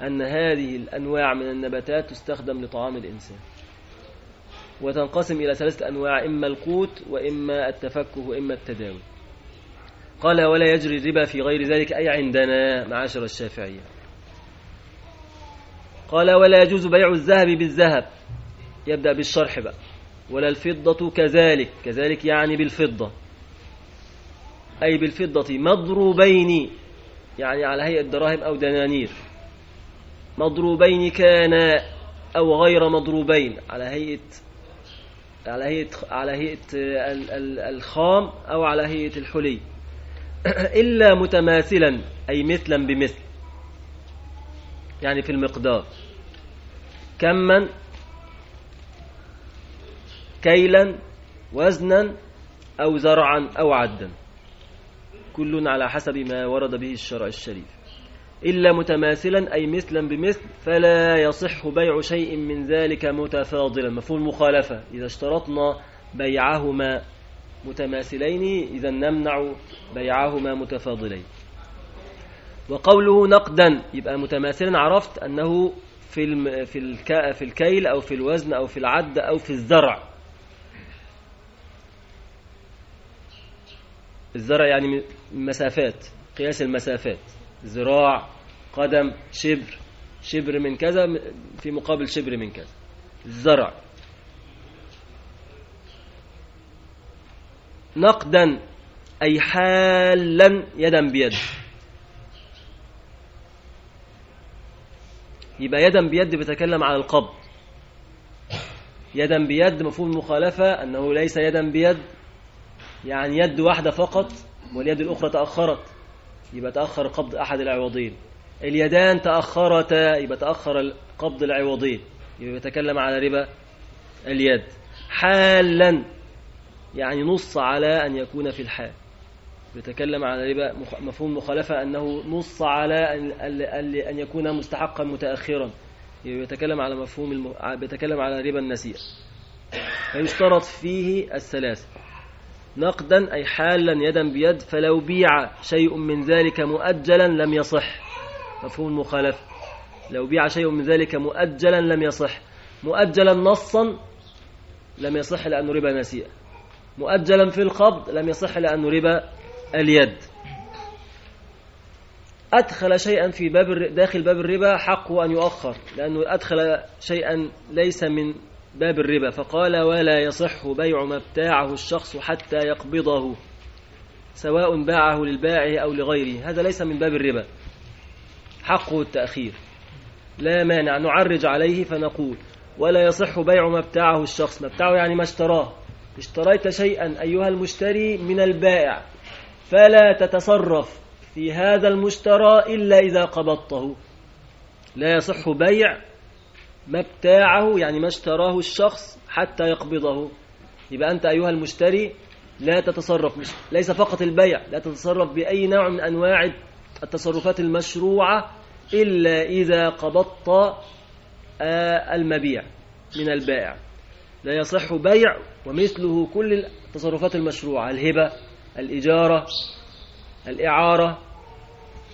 أن هذه الأنواع من النباتات تستخدم لطعام الإنسان. وتنقسم إلى ثلاثة أنواع إما القوت وإما التفكه وإما التداوي. قال ولا يجري الربا في غير ذلك أي عندنا؟ معاشر الشافعية. قال ولا يجوز بيع الذهب بالذهب. يبدأ بالشرح بقى. ولا الفضة كذلك. كذلك يعني بالفضة. أي بالفضة. مضروبين. يعني على هيئة دراهم أو دنانير. مضروبين كان أو غير مضروبين. على هيئة على هيئة على هيئة ال- ال- الخام أو على هيئة الحلي. إلا متماثلا. أي مثلا بمثل. يعني في المقدار. كما كيلا وزنا أو زرعا أو عدا كل على حسب ما ورد به الشرع الشريف. إلا متماثلا أي مثلا بمثل فلا يصح بيع شيء من ذلك متفاضلا. مفهوم المخالفة. إذا اشترطنا بيعهما متماثلين إذا نمنع بيعهما متفاضلين. وقوله نقدا يبقى متماثلا عرفت أنه في في في الكيل أو في الوزن أو في العد أو في الزرع. الزرع يعني مسافات قياس المسافات. ذراع قدم شبر. شبر من كذا في مقابل شبر من كذا. الزرع. نقدا أي حالا يدا بيد يبقى يدا بيد بيتكلم على القبض. يدا بيد مفهوم المخالفة أنه ليس يدا بيد يعني يد واحدة فقط واليد الأخرى تأخرت يبقى تأخر قبض أحد العوضين. اليدان تأخرتا يبقى تأخر قبض العوضين. يبقى يتكلم على ربا اليد. حالا يعني نص على أن يكون في الحال. بيتكلم على ربا مخ- مفهوم مخالفة أنه نص على أن, يكون مستحقا متأخرا. بيتكلم على مفهوم الم... بيتكلم على ربا النسيئة فيشترط فيه الثلاث. نقدا أي حالا يدا بيد فلو بيع شيء من ذلك مؤجلا لم يصح. مفهوم المخالفة لو بيع شيء من ذلك مؤجلا لم يصح. مؤجلا نصا لم يصح لأنه ربا نسيئة. مؤجلا في القبض لم يصح لأنه ربا اليد. أدخل شيئا في باب داخل باب الربا حقه أن يؤخر لأنه أدخل شيئا ليس من باب الربا. فقال ولا يصح بيع ما ابتاعه الشخص حتى يقبضه سواء باعه للبائع أو لغيره. هذا ليس من باب الربا. حقه التأخير. لا مانع نعرج عليه فنقول ولا يصح بيع ما ابتاعه الشخص. ما ابتاعه يعني ما اشتراه. اشتريت شيئا أيها المشتري من البائع. فلا تتصرف في هذا المشترى إلا إذا قبضته. لا يصح بيع ما ابتاعه يعني ما اشتراه الشخص حتى يقبضه. يبقى أنت أيها المشتري لا تتصرف ليس فقط البيع لا تتصرف بأي نوع من أنواع التصرفات المشروعة إلا إذا قبضت آه، المبيع من البائع. لا يصح بيع ومثله كل التصرفات المشروعة الهبة الإجارة الإعارة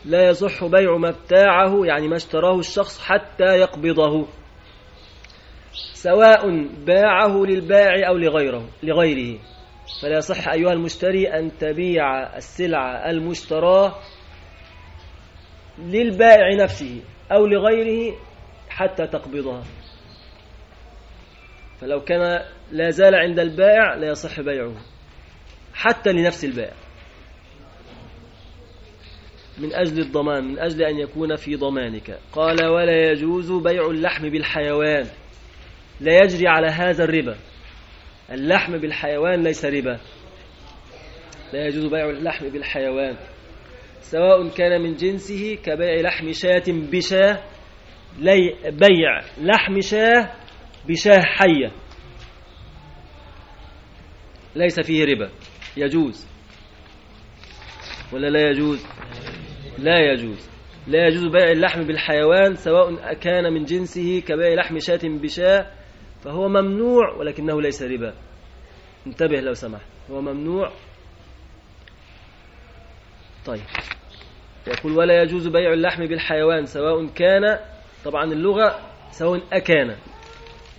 لا يصح بيع ما ابتاعه يعني ما اشتراه الشخص حتى يقبضه. سواء باعه للبائع أو لغيره لغيره. فلا يصح أيها المشتري أن تبيع السلعة المشتراه للبائع نفسه أو لغيره حتى تقبضها فلو كان لا زال عند البائع لا يصح بيعه. حتى لنفس البائع. من أجل الضمان من أجل أن يكون في ضمانك. قال ولا يجوز بيع اللحم بالحيوان. لا يجري على هذا الربا. اللحم بالحيوان ليس ربا. لا يجوز بيع اللحم بالحيوان. سواء كان من جنسه كبيع لحم شاة بشاة لي بيع لحم شاة بشاة حية. ليس فيه ربا. يجوز. ولا لا يجوز؟ لا يجوز. لا يجوز بيع اللحم بالحيوان سواء كان من جنسه كبيع لحم شاة بشاة فهو ممنوع ولكنه ليس ربا. انتبه لو سمحت. هو ممنوع. طيب. يقول ولا يجوز بيع اللحم بالحيوان سواء كان طبعا اللغة سواء أكان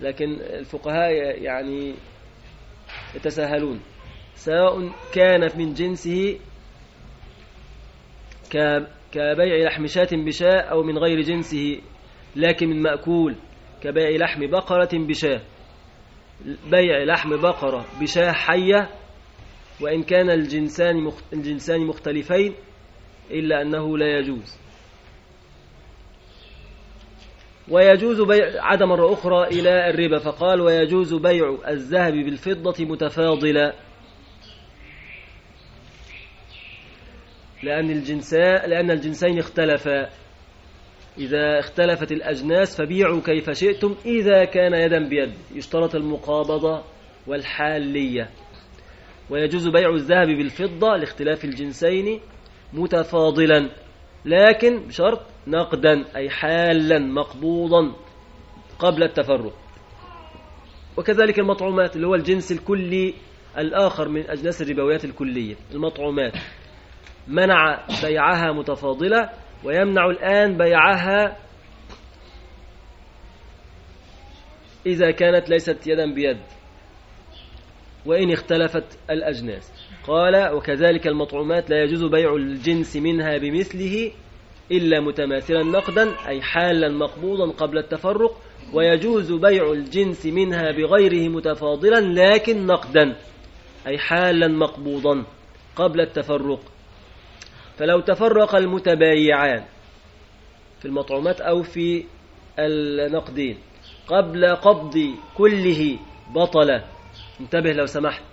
لكن الفقهاء يعني يتساهلون. سواء كان من جنسه كبيع لحم شاة بشاء أو من غير جنسه لكن من مأكول كبيع لحم بقرة بشاة. بيع لحم بقرة بشاة حية وإن كان الجنسان الجنسان مختلفين إلا أنه لا يجوز. ويجوز بيع عاد مرة أخرى إلى الربا فقال ويجوز بيع الذهب بالفضة متفاضلا. لأن الجنساء لأن الجنسين اختلفا. إذا اختلفت الأجناس فبيعوا كيف شئتم إذا كان يدا بيد. يشترط المقابضة والحالية. ويجوز بيع الذهب بالفضة لاختلاف الجنسين متفاضلا. لكن بشرط نقدا أي حالا مقبوضا قبل التفرق. وكذلك المطعومات اللي هو الجنس الكلي الآخر من أجناس الربويات الكلية. المطعومات. منع بيعها متفاضلة ويمنع الآن بيعها إذا كانت ليست يدا بيد وإن اختلفت الأجناس. قال وكذلك المطعومات لا يجوز بيع الجنس منها بمثله إلا متماثلا نقدا أي حالا مقبوضا قبل التفرق ويجوز بيع الجنس منها بغيره متفاضلا لكن نقدا أي حالا مقبوضا قبل التفرق. فلو تفرق المتبايعان في المطعومات أو في النقدين قبل قبض كله بطل انتبه لو سمحت.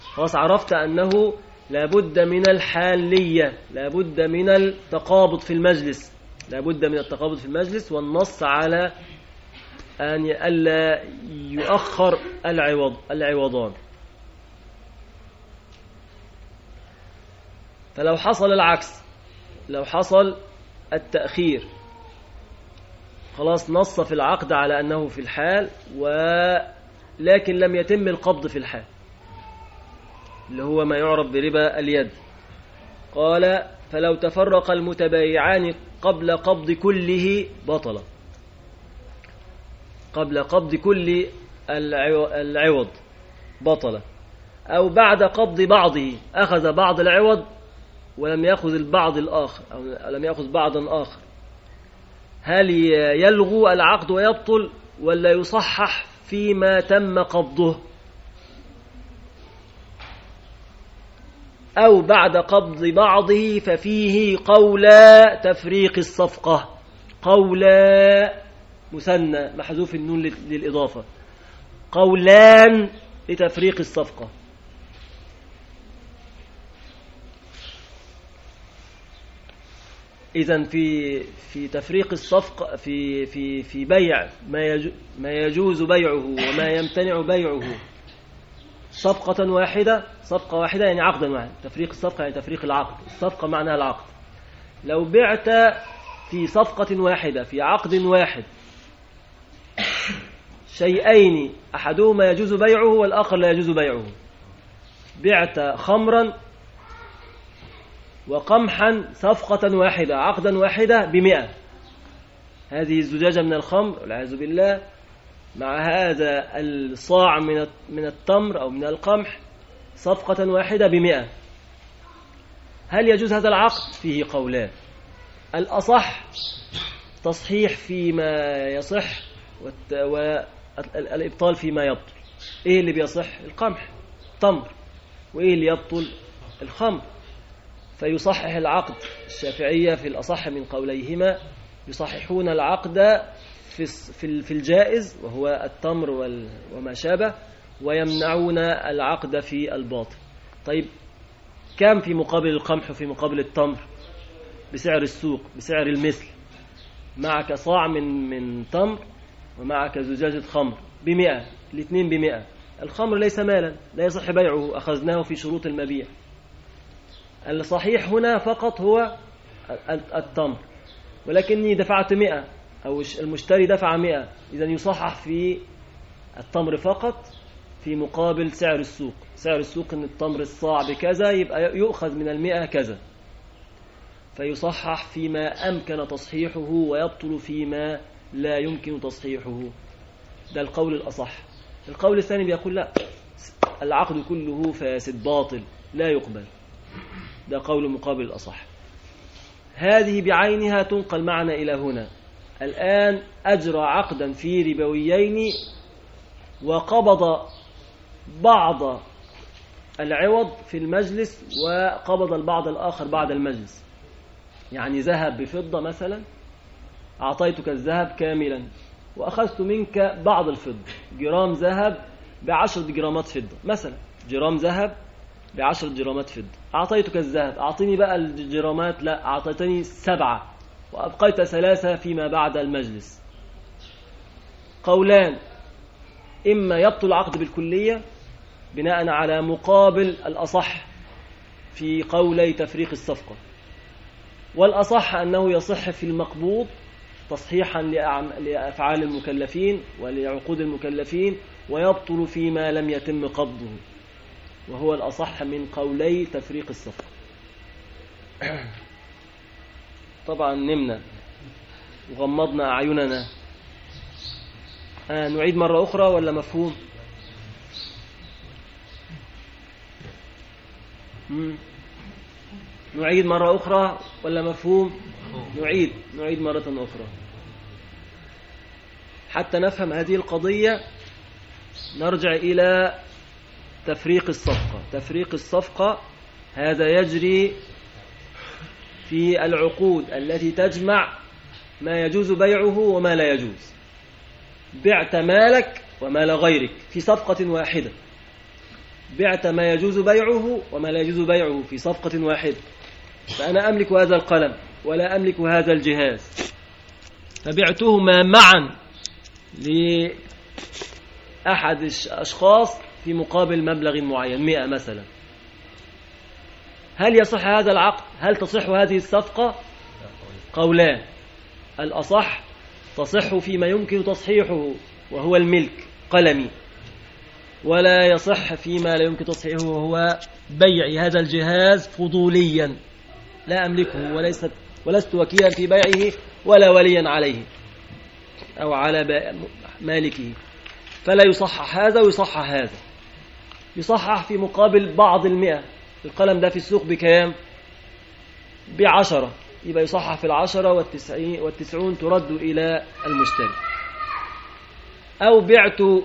خلاص عرفت أنه لابد من الحالية لابد من التقابض في المجلس. لابد من التقابض في المجلس والنص على أن ألا يؤخر العوض العوضان. فلو حصل العكس لو حصل التأخير خلاص نص في العقد على أنه في الحال لكن لم يتم القبض في الحال اللي هو ما يعرف بربا اليد. قال فلو تفرق المتبايعان قبل قبض كله بطل. قبل قبض كل العو- العوض بطل. أو بعد قبض بعضه أخذ بعض العوض ولم يأخذ البعض الآخر أو لم يأخذ بعضا آخر. هل يلغو العقد ويبطل ولا يصحح فيما تم قبضه؟ أو بعد قبض بعضه ففيه قولا تفريق الصفقة قولا مثنى محذوف النون لل- للإضافة قولان لتفريق الصفقة. إذا في في تفريق الصفقة في في في بيع ما ما يجوز بيعه وما يمتنع بيعه. صفقة واحدة صفقة واحدة يعني عقدا واحد. تفريق الصفقة يعني تفريق العقد. الصفقة معناها العقد. لو بعت في صفقة واحدة في عقد واحد شيئين أحدهما يجوز بيعه والآخر لا يجوز بيعه. بعت خمرا وقمحا صفقة واحدة عقدا واحدة بمئة. هذه الزجاجة من الخمر والعياذ بالله. مع هذا الصاع من من التمر أو من القمح صفقة واحدة بمئة. هل يجوز هذا العقد؟ فيه قولان. الأصح تصحيح فيما يصح والإبطال فيما يبطل. إيه اللي بيصح؟ القمح تمر وإيه اللي يبطل؟ الخمر. فيصحح العقد. الشافعية في الأصح من قوليهما يصححون العقد في في الجائز وهو التمر وما شابه ويمنعون العقد في الباطل. طيب كم في مقابل القمح وفي مقابل التمر؟ بسعر السوق بسعر المثل. معك صاع من من تمر ومعك زجاجة خمر. بمئة الاثنين بمئة. الخمر ليس مالا لا يصح بيعه. أخذناه في شروط المبيع. الصحيح هنا فقط هو ال- التمر. ولكني دفعت مئة أو الش- المشتري دفع مئة. إذا يصحح في التمر فقط في مقابل سعر السوق. سعر السوق أن التمر الصاع بكذا يبقى يؤخذ من المئة كذا. فيصحح فيما أمكن تصحيحه ويبطل فيما لا يمكن تصحيحه. ده القول الأصح. القول الثاني بيقول لا العقد كله فاسد باطل لا يقبل. ده قول مقابل الأصح. هذه بعينها تنقل معنا إلى هنا. الآن أجرى عقدا في ربويين وقبض بعض العوض في المجلس وقبض البعض الآخر بعد المجلس. يعني ذهب بفضة مثلا أعطيتك الذهب كاملا وأخذت منك بعض الفضة. جرام ذهب بعشرة جرامات فضة مثلا. جرام ذهب بعشرة جرامات فضة. أعطيتك الذهب. أعطيني بقى الجرامات. لا أعطيتني سبعة. وأبقيت ثلاثة فيما بعد المجلس. قولان. إما يبطل العقد بالكلية بناء على مقابل الأصح في قولي تفريق الصفقة. والأصح أنه يصح في المقبوض تصحيحا لأفعال المكلفين ولعقود المكلفين ويبطل فيما لم يتم قبضه. وهو الأصح من قولي تفريق الصفقة طبعا نمنا. وغمضنا أعيننا. آه نعيد مرة أخرى ولا مفهوم. نعيد مرة أخرى ولا مفهوم؟ نعيد. نعيد مرة أخرى. حتى نفهم هذه القضية نرجع إلى تفريق الصفقة. تفريق الصفقة هذا يجري في العقود التي تجمع ما يجوز بيعه وما لا يجوز. بعت مالك ومال غيرك في صفقة واحدة. بعت ما يجوز بيعه وما لا يجوز بيعه في صفقة واحدة. فأنا أملك هذا القلم ولا أملك هذا الجهاز. فبعتهما معا لأحد الأشخاص في مقابل مبلغ معين مئة مثلا. هل يصح هذا العقد؟ هل تصح هذه الصفقة؟ قولان. الأصح تصح فيما يمكن تصحيحه وهو الملك قلمي. ولا يصح فيما لا يمكن تصحيحه وهو بيع هذا الجهاز فضوليا. لا أملكه وليست ولست وكيلا في بيعه ولا وليا عليه أو على مالكه. فلا يصحح هذا ويصحح هذا. يصحح في مقابل بعض المئة. القلم ده في السوق بكام؟ بعشرة. يبقى يصحح في العشرة والتسعين, والتسعون ترد إلى المشتري أو بعت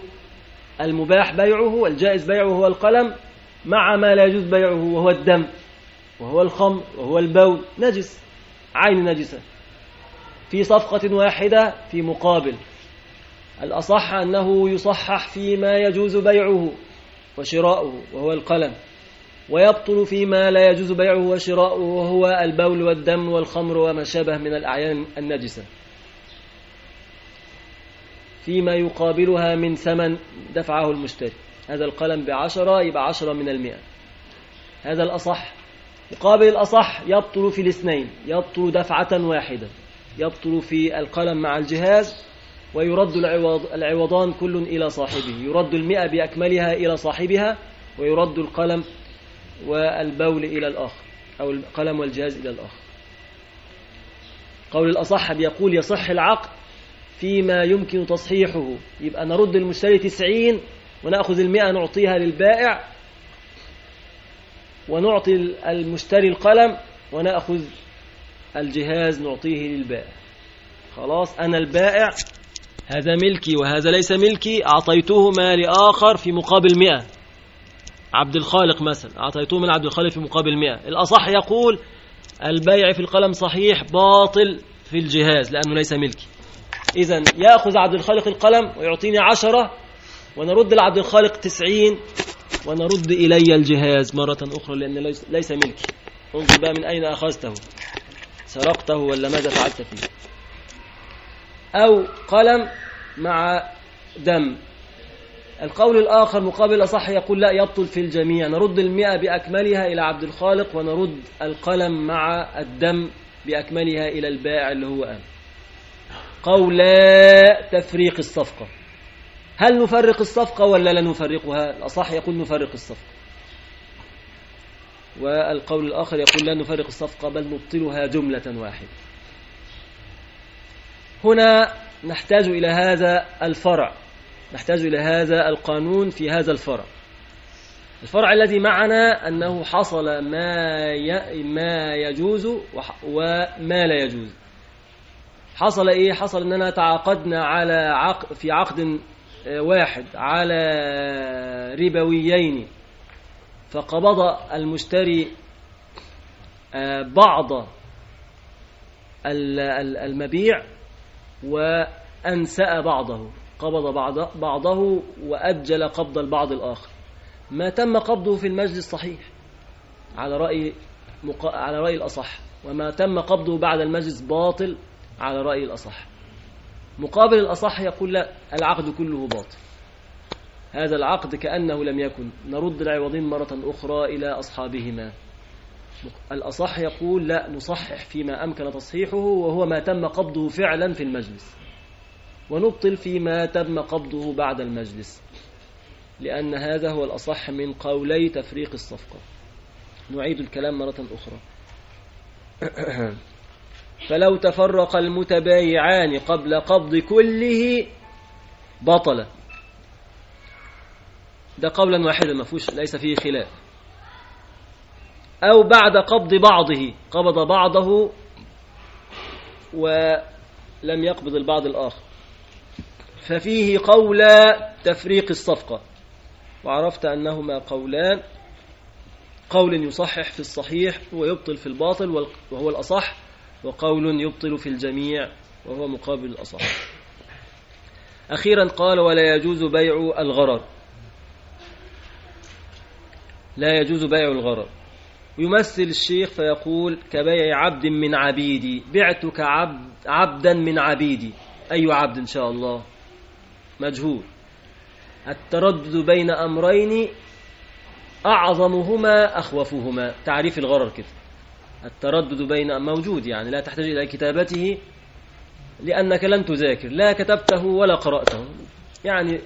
المباح بيعه والجائز بيعه هو القلم مع ما لا يجوز بيعه وهو الدم وهو الخمر وهو البول. نجس عين نجسة. في صفقة واحدة في مقابل. الأصح أنه يصحح فيما يجوز بيعه. وشراؤه وهو القلم ويبطل فيما لا يجوز بيعه وشراؤه وهو البول والدم والخمر وما شابه من الأعيان النجسة. فيما يقابلها من ثمن دفعه المشتري. هذا القلم بعشرة يبقى عشرة من المئة. هذا الأصح مقابل الأصح يبطل في الاثنين يبطل دفعة واحدة يبطل في القلم مع الجهاز ويرد العوض العوضان كل إلى صاحبه. يرد المئة بأكملها إلى صاحبها ويرد القلم والبول إلى الآخر أو القلم والجهاز إلى الآخر. قول الأصح بيقول يصح العقد فيما يمكن تصحيحه. يبقى نرد المشتري تسعين ونأخذ المئة نعطيها للبائع ونعطي المشتري القلم ونأخذ الجهاز نعطيه للبائع. خلاص أنا البائع هذا ملكي وهذا ليس ملكي أعطيتهما لآخر في مقابل مئة. عبد الخالق مثلا أعطيته من عبد الخالق في مقابل مئة. الأصح يقول البيع في القلم صحيح باطل في الجهاز لأنه ليس ملكي. إذا يأخذ عبد الخالق القلم ويعطيني عشرة ونرد لعبد الخالق تسعين ونرد إلي الجهاز مرة أخرى لأن ليس, ليس ملكي. انظر بقى من أين أخذته سرقته ولا ماذا فعلت فيه. أو قلم مع دم. القول الآخر مقابل أصح يقول لا يبطل في الجميع. نرد المئة بأكملها إلى عبد الخالق ونرد القلم مع الدم بأكملها إلى البائع اللي هو أنا. قول لا تفريق الصفقة. هل نفرق الصفقة ولا لا نفرقها؟ الأصح يقول نفرق الصفقة. والقول الآخر يقول لا نفرق الصفقة بل نبطلها جملة واحدة. هنا نحتاج إلى هذا الفرع نحتاج إلى هذا القانون في هذا الفرع الفرع الذي معنا أنه حصل ما. ما يجوز. وما لا يجوز حصل إيه حصل أننا تعاقدنا على عق... في عقد واحد على ربويين فقبض المشتري بعض المبيع وأنسأ بعضه قبض بعض بعضه وأجل قبض البعض الآخر. ما تم قبضه في المجلس صحيح على رأي مق... على رأي الأصح. وما تم قبضه بعد المجلس باطل على رأي الأصح. مقابل الأصح يقول لا العقد كله باطل. هذا العقد كأنه لم يكن. نرد العوضين مرة أخرى إلى أصحابهما. الأصح يقول لا نصحح فيما أمكن تصحيحه وهو ما تم قبضه فعلا في المجلس. ونبطل فيما تم قبضه بعد المجلس. لأن هذا هو الأصح من قولي تفريق الصفقة. نعيد الكلام مرة أخرى. فلو تفرق المتبايعان قبل قبض كله بطل. ده قولا واحدا ما فيهوش ليس فيه خلاف. أو بعد قبض بعضه. قبض بعضه ولم يقبض البعض الآخر. ففيه قول تفريق الصفقة. وعرفت أنهما قولان. قول يصحح في الصحيح ويبطل في الباطل وهو الأصح وقول يبطل في الجميع وهو مقابل الأصح. أخيرا قال ولا يجوز بيع الغرر. لا يجوز بيع الغرر. يمثل الشيخ فيقول كبيع عبد من عبيدي بعتك عبد عبدا من عبيدي. أي عبد إن شاء الله؟ مجهول. التردد بين أمرين أعظمهما أخوفهما. تعريف الغرر كده. التردد بين موجود يعني لا تحتاج إلى كتابته لأنك لم تذاكر. لا كتبته ولا قرأته. يعني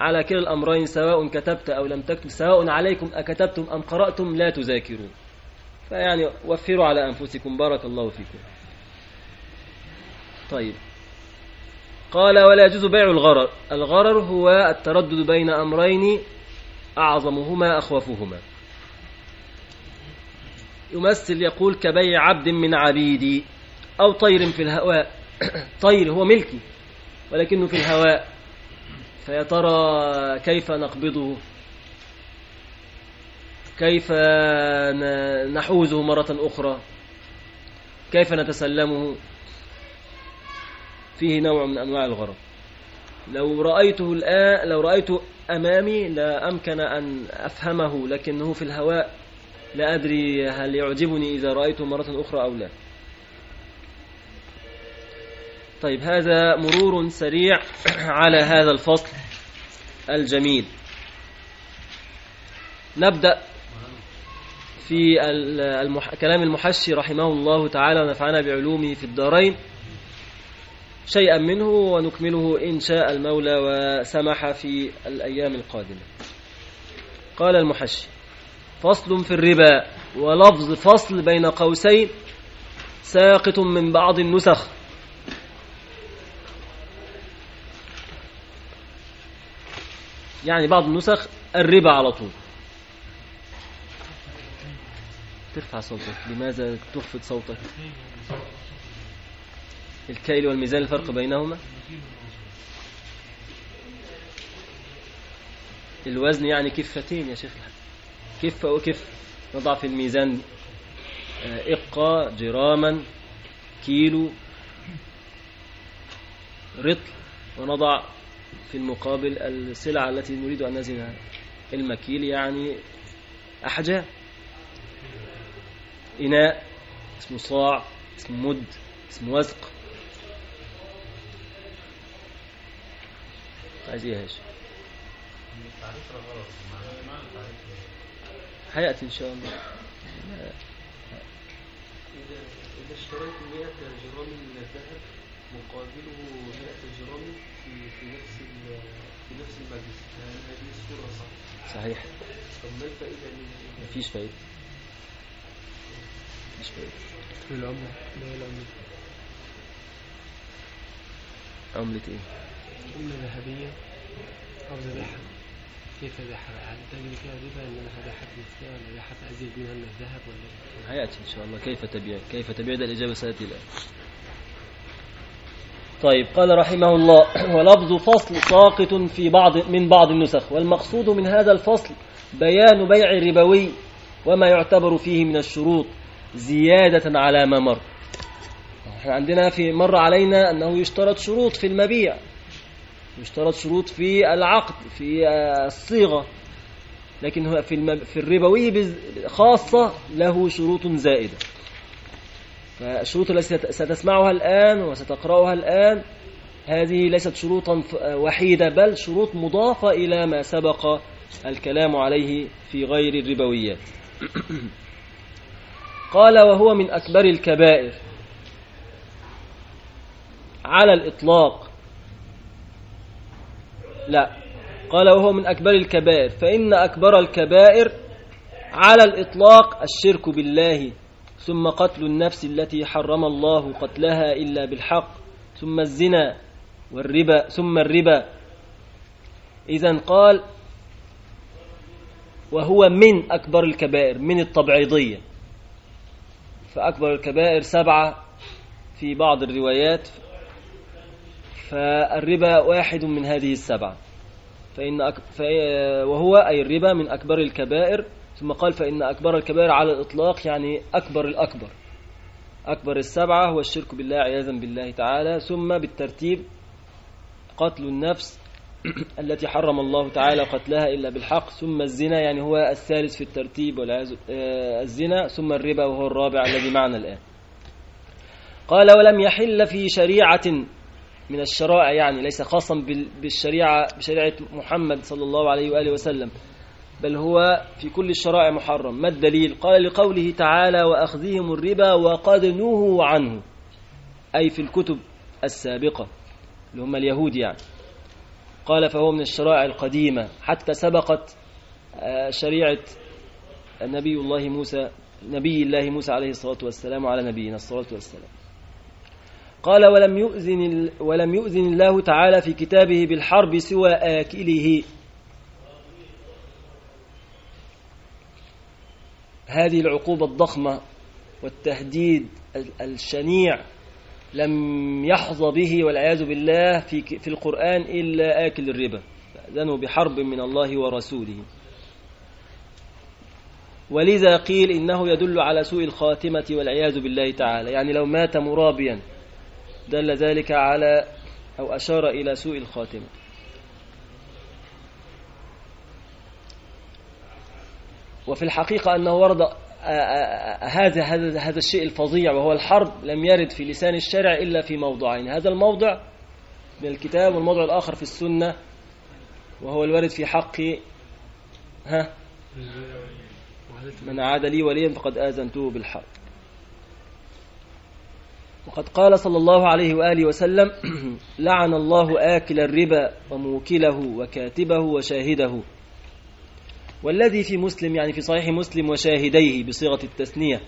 على كلا الأمرين سواء كتبت أو لم تكتب سواء عليكم أكتبتم أم قرأتم لا تذاكرون. فيعني وفروا على أنفسكم بارك الله فيكم. طيب. قال ولا يجوز بيع الغرر. الغرر هو التردد بين أمرين أعظمهما أخوفهما. يمثل يقول كبيع عبد من عبيدي أو طير في الهواء. طير هو ملكي ولكنه في الهواء. فيا ترى كيف نقبضه؟ كيف نحوزه مرة أخرى؟ كيف نتسلمه؟ فيه نوع من أنواع الغرض. لو رأيته الآن لو رأيته أمامي لا أمكن أن أفهمه لكنه في الهواء. لا أدري هل يعجبني إذا رأيته مرة أخرى أو لا. طيب هذا مرور سريع على هذا الفصل الجميل. نبدأ في ال- المح... كلام المحشي رحمه الله تعالى ونفعنا بعلومه في الدارين. شيئا منه ونكمله إن شاء المولى وسمح في الأيام القادمة. قال المحشي فصل في الربا ولفظ فصل بين قوسين ساقط من بعض النسخ. يعني بعض النسخ الربا على طول. ترفع صوتك. لماذا تخفض صوتك؟ الكيل والميزان الفرق بينهما؟ الوزن يعني كفتين يا شيخ كفة وكفة نضع في الميزان آه، إقة جراما كيلو رطل ونضع في المقابل السلع التي نريد أن نزنها المكيل يعني أحجام. إناء اسمه صاع اسمه مد اسمه وزق. عايز إيه يا هاشم؟ هيأتي إن شاء الله. إذا اشتريت 100 جرام من الذهب مقابله 100 جرام في في نفس ال- في نفس المجلس. هل هذه الصورة صح؟ صحيح. طب ما الفائدة من مفيش فايدة. مفيش فايدة. العملة؟ لا العملة عملة إيه؟ عملة ذهبية. عاوز أبيعها كيف بقى؟ هل تجري فيها ربا إن أنا هبيعها بمثلها ولا أبيعها بأزيد منها من الذهب ولا إيه؟ هيأتي إن شاء الله. كيف تبيع؟ كيف تبيع؟ ده الإجابة سيأتي الآن. طيب قال رحمه الله ولفظ فصل ساقط في بعض من بعض النسخ والمقصود من هذا الفصل بيان بيع الربوي وما يعتبر فيه من الشروط زيادة على ما مر إحنا عندنا في مر علينا أنه يشترط شروط في المبيع يشترط شروط في العقد في آه، الصيغة لكن في. في الربوي خاصة له شروط زائدة فالشروط التي ست- ستسمعها الآن وستقرأها الآن هذه ليست شروطا وحيدة بل شروط مضافة إلى ما سبق الكلام عليه في غير الربويات. قال وهو من أكبر الكبائر على الإطلاق. لا. قال وهو من أكبر الكبائر. فإن أكبر الكبائر على الإطلاق الشرك بالله. ثم قتل النفس التي حرم الله قتلها إلا بالحق ثم الزنا والربا ثم الربا. إذا قال وهو من أكبر الكبائر من التبعيضية فأكبر الكبائر سبعة في بعض الروايات. فالربا واحد من هذه السبعة. فإن أك... ف... وهو أي الربا من أكبر الكبائر. ثم قال فإن أكبر الكبائر على الإطلاق يعني أكبر الأكبر. أكبر السبعة هو الشرك بالله عياذا بالله تعالى ثم بالترتيب قتل النفس التي حرم الله تعالى قتلها إلا بالحق ثم الزنا يعني هو الثالث في الترتيب والعياذ آه، الزنا ثم الربا وهو الرابع الذي معنا الآن. قال ولم يحل في شريعة من الشرائع يعني ليس خاصا بال- بالشريعة بشريعة محمد صلى الله عليه وآله وسلم. بل هو في كل الشرائع محرم. ما الدليل؟ قال لقوله تعالى وأخذهم الربا وقد نهوا عنه. أي في الكتب السابقة اللي هم اليهود يعني. قال فهو من الشرائع القديمة. حتى سبقت آه، شريعة نبي الله موسى نبي الله موسى عليه الصلاة والسلام على نبينا الصلاة والسلام. قال ولم يؤذن ولم يؤذن الله تعالى في كتابه بالحرب سوى آكله. هذه العقوبة الضخمة والتهديد ال- الشنيع لم يحظى به والعياذ بالله في في القرآن إلا آكل الربا. فأذنوا بحرب من الله ورسوله. ولذا قيل إنه يدل على سوء الخاتمة والعياذ بالله تعالى. يعني لو مات مرابيا دل ذلك على أو أشار إلى سوء الخاتمة. وفي الحقيقة أنه ورد آ- آ- آ- هذا هذا هذا الشيء الفظيع وهو الحرب لم يرد في لسان الشرع إلا في موضعين. هذا الموضع من الكتاب والموضع الآخر في السنة وهو الوارد في حق ها؟ من عاد لي وليا فقد آذنته بالحرب. وقد قال صلى الله عليه وآله وسلم لعن الله آكل الربا وموكله وكاتبه وشاهده. والذي في مسلم يعني في صحيح مسلم وشاهديه بصيغة التثنية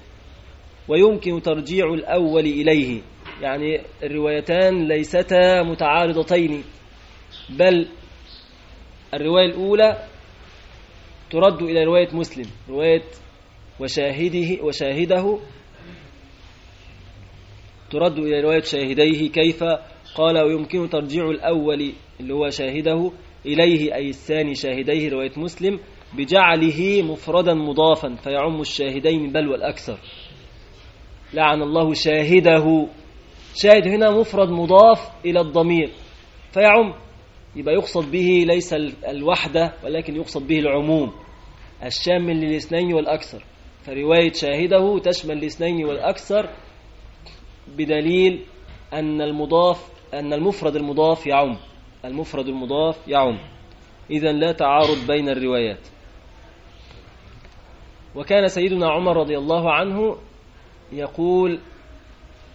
ويمكن ترجيع الأول إليه. يعني الروايتان ليستا متعارضتين بل الرواية الأولى ترد إلى رواية مسلم رواية وشاهده وشاهده ترد إلى رواية شاهديه كيف قال ويمكن ترجيع الأول اللي هو شاهده إليه أي الثاني شاهديه رواية مسلم بجعله مفردا مضافا فيعم الشاهدين بل والأكثر. لعن الله شاهده. شاهد هنا مفرد مضاف إلى الضمير فيعم. يبقى يقصد به ليس ال- الوحدة ولكن يقصد به العموم. الشامل للاثنين والأكثر. فرواية شاهده تشمل الاثنين والأكثر بدليل أن المضاف أن المفرد المضاف يعم. المفرد المضاف يعم. إذا لا تعارض بين الروايات. وكان سيدنا عمر رضي الله عنه يقول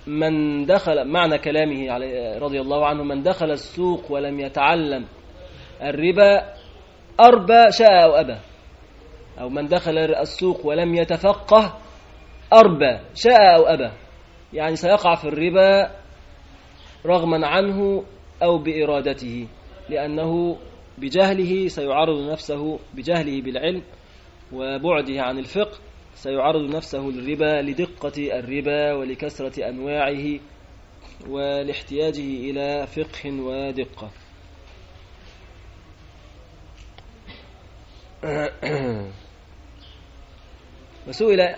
من دخل معنى كلامه رضي الله عنه من دخل السوق ولم يتعلم الربا أربى شاء أو أبى. أو من دخل السوق ولم يتفقه أربى شاء أو أبى. يعني سيقع في الربا رغما عنه أو بإرادته لأنه بجهله سيعرض نفسه بجهله بالعلم. وبعده عن الفقه سيعرض نفسه للربا لدقة الربا ولكثرة أنواعه ولإحتياجه إلى فقه ودقة. وسئل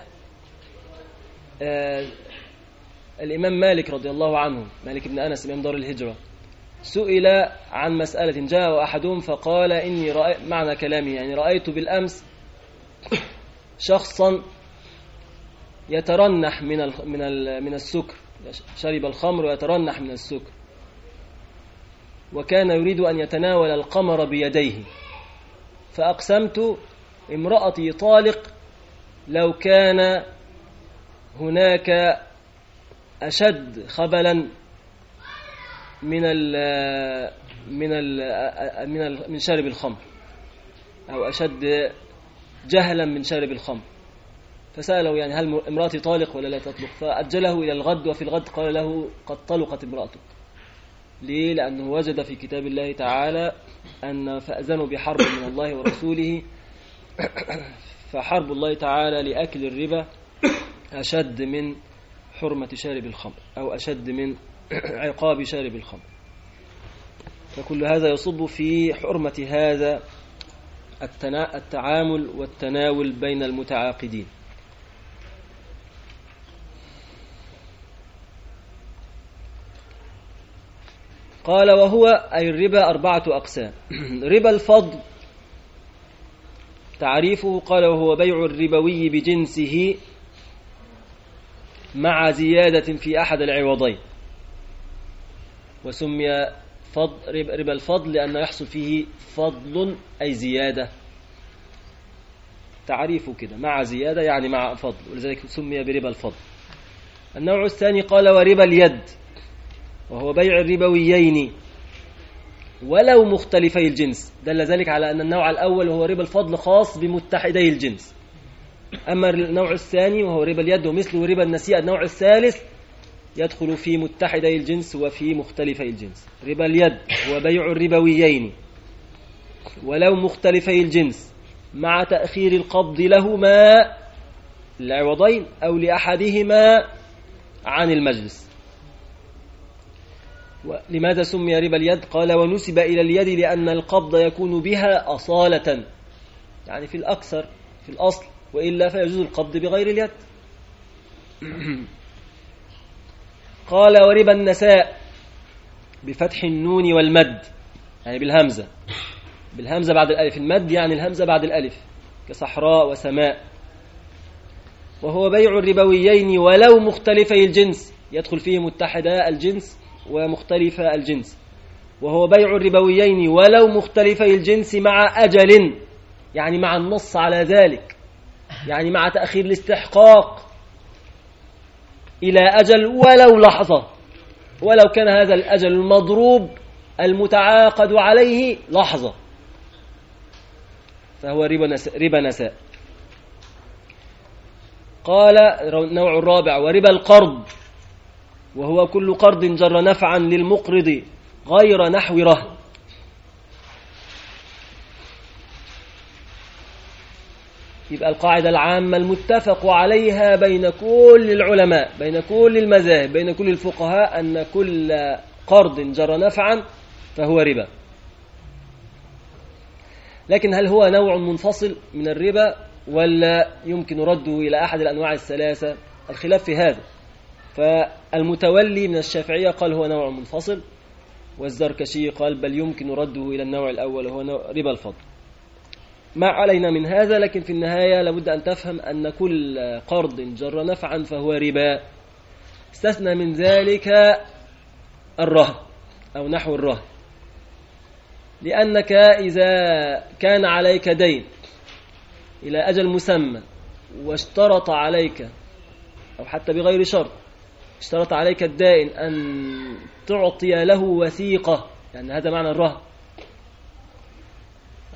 آه، الإمام مالك رضي الله عنه مالك بن أنس إمام دار الهجرة سئل عن مسألة جاء أحدهم فقال إني رأي معنى كلامي يعني رأيت بالأمس شخصا يترنح من من من السكر شرب الخمر ويترنح من السكر. وكان يريد أن يتناول القمر بيديه. فأقسمت امرأتي طالق لو كان هناك أشد خبلا من ال من ال من ال من شارب الخمر أو أشد جهلا من شارب الخمر. فسأله يعني هل امرأتي طالق ولا لا تطلق؟ فأجله إلى الغد وفي الغد قال له قد طلقت امرأتك. ليه؟ لأنه وجد في كتاب الله تعالى أن فأذنوا بحرب من الله ورسوله. فحرب الله تعالى لأكل الربا أشد من حرمة شارب الخمر أو أشد من عقاب شارب الخمر. فكل هذا يصب في حرمة هذا التنا- التعامل والتناول بين المتعاقدين. قال وهو أي الربا أربعة أقسام. ربا الفضل تعريفه قال وهو بيع الربوي بجنسه مع زيادة في أحد العوضين. وسمي فضل ربا الفضل لأنه يحصل فيه فضل أي زيادة. تعريفه كده مع زيادة يعني مع فضل ولذلك سمي بربا الفضل. النوع الثاني قال وربا اليد وهو بيع الربويين ولو مختلفي الجنس. دل ذلك على أن النوع الأول وهو ربا الفضل خاص بمتحدي الجنس. أما النوع الثاني وهو ربا اليد ومثله ربا النسيئة النوع الثالث يدخل في متحدي الجنس وفي مختلفي الجنس. ربا اليد هو بيع الربويين. ولو مختلفي الجنس مع تأخير القبض لهما العوضين أو لأحدهما عن المجلس. لماذا سمي ربا اليد؟ قال ونسب إلى اليد لأن القبض يكون بها أصالة. يعني في الأكثر في الأصل وإلا فيجوز القبض بغير اليد. قال وربا النساء بفتح النون والمد يعني بالهمزة. بالهمزة بعد الألف المد يعني الهمزة بعد الألف كصحراء وسماء. وهو بيع الربويين ولو مختلفي الجنس يدخل فيه متحدا الجنس ومختلف الجنس. وهو بيع الربويين ولو مختلفي الجنس مع أجل يعني مع النص على ذلك يعني مع تأخير الاستحقاق. إلى أجل ولو لحظة. ولو كان هذا الأجل المضروب المتعاقد عليه لحظة. فهو ربا نساء, قال النوع الرابع وربا القرض. وهو كل قرض جر نفعا للمقرض غير نحو رهن. يبقى القاعدة العامة المتفق عليها بين كل العلماء بين كل المذاهب بين كل الفقهاء أن كل قرض جر نفعا فهو ربا. لكن هل هو نوع منفصل من الربا ولا يمكن رده إلى أحد الأنواع الثلاثة؟ الخلاف في هذا. فالمتولي من الشافعية قال هو نوع منفصل والزركشي قال بل يمكن رده إلى النوع الأول وهو ربا الفضل. ما علينا من هذا لكن في النهاية لابد أن تفهم أن كل قرض جر نفعا فهو ربا. استثنى من ذلك الرهن أو نحو الرهن. لأنك إذا كان عليك دين إلى أجل مسمى واشترط عليك أو حتى بغير شرط اشترط عليك الدائن أن تعطي له وثيقة يعني هذا معنى الرهن.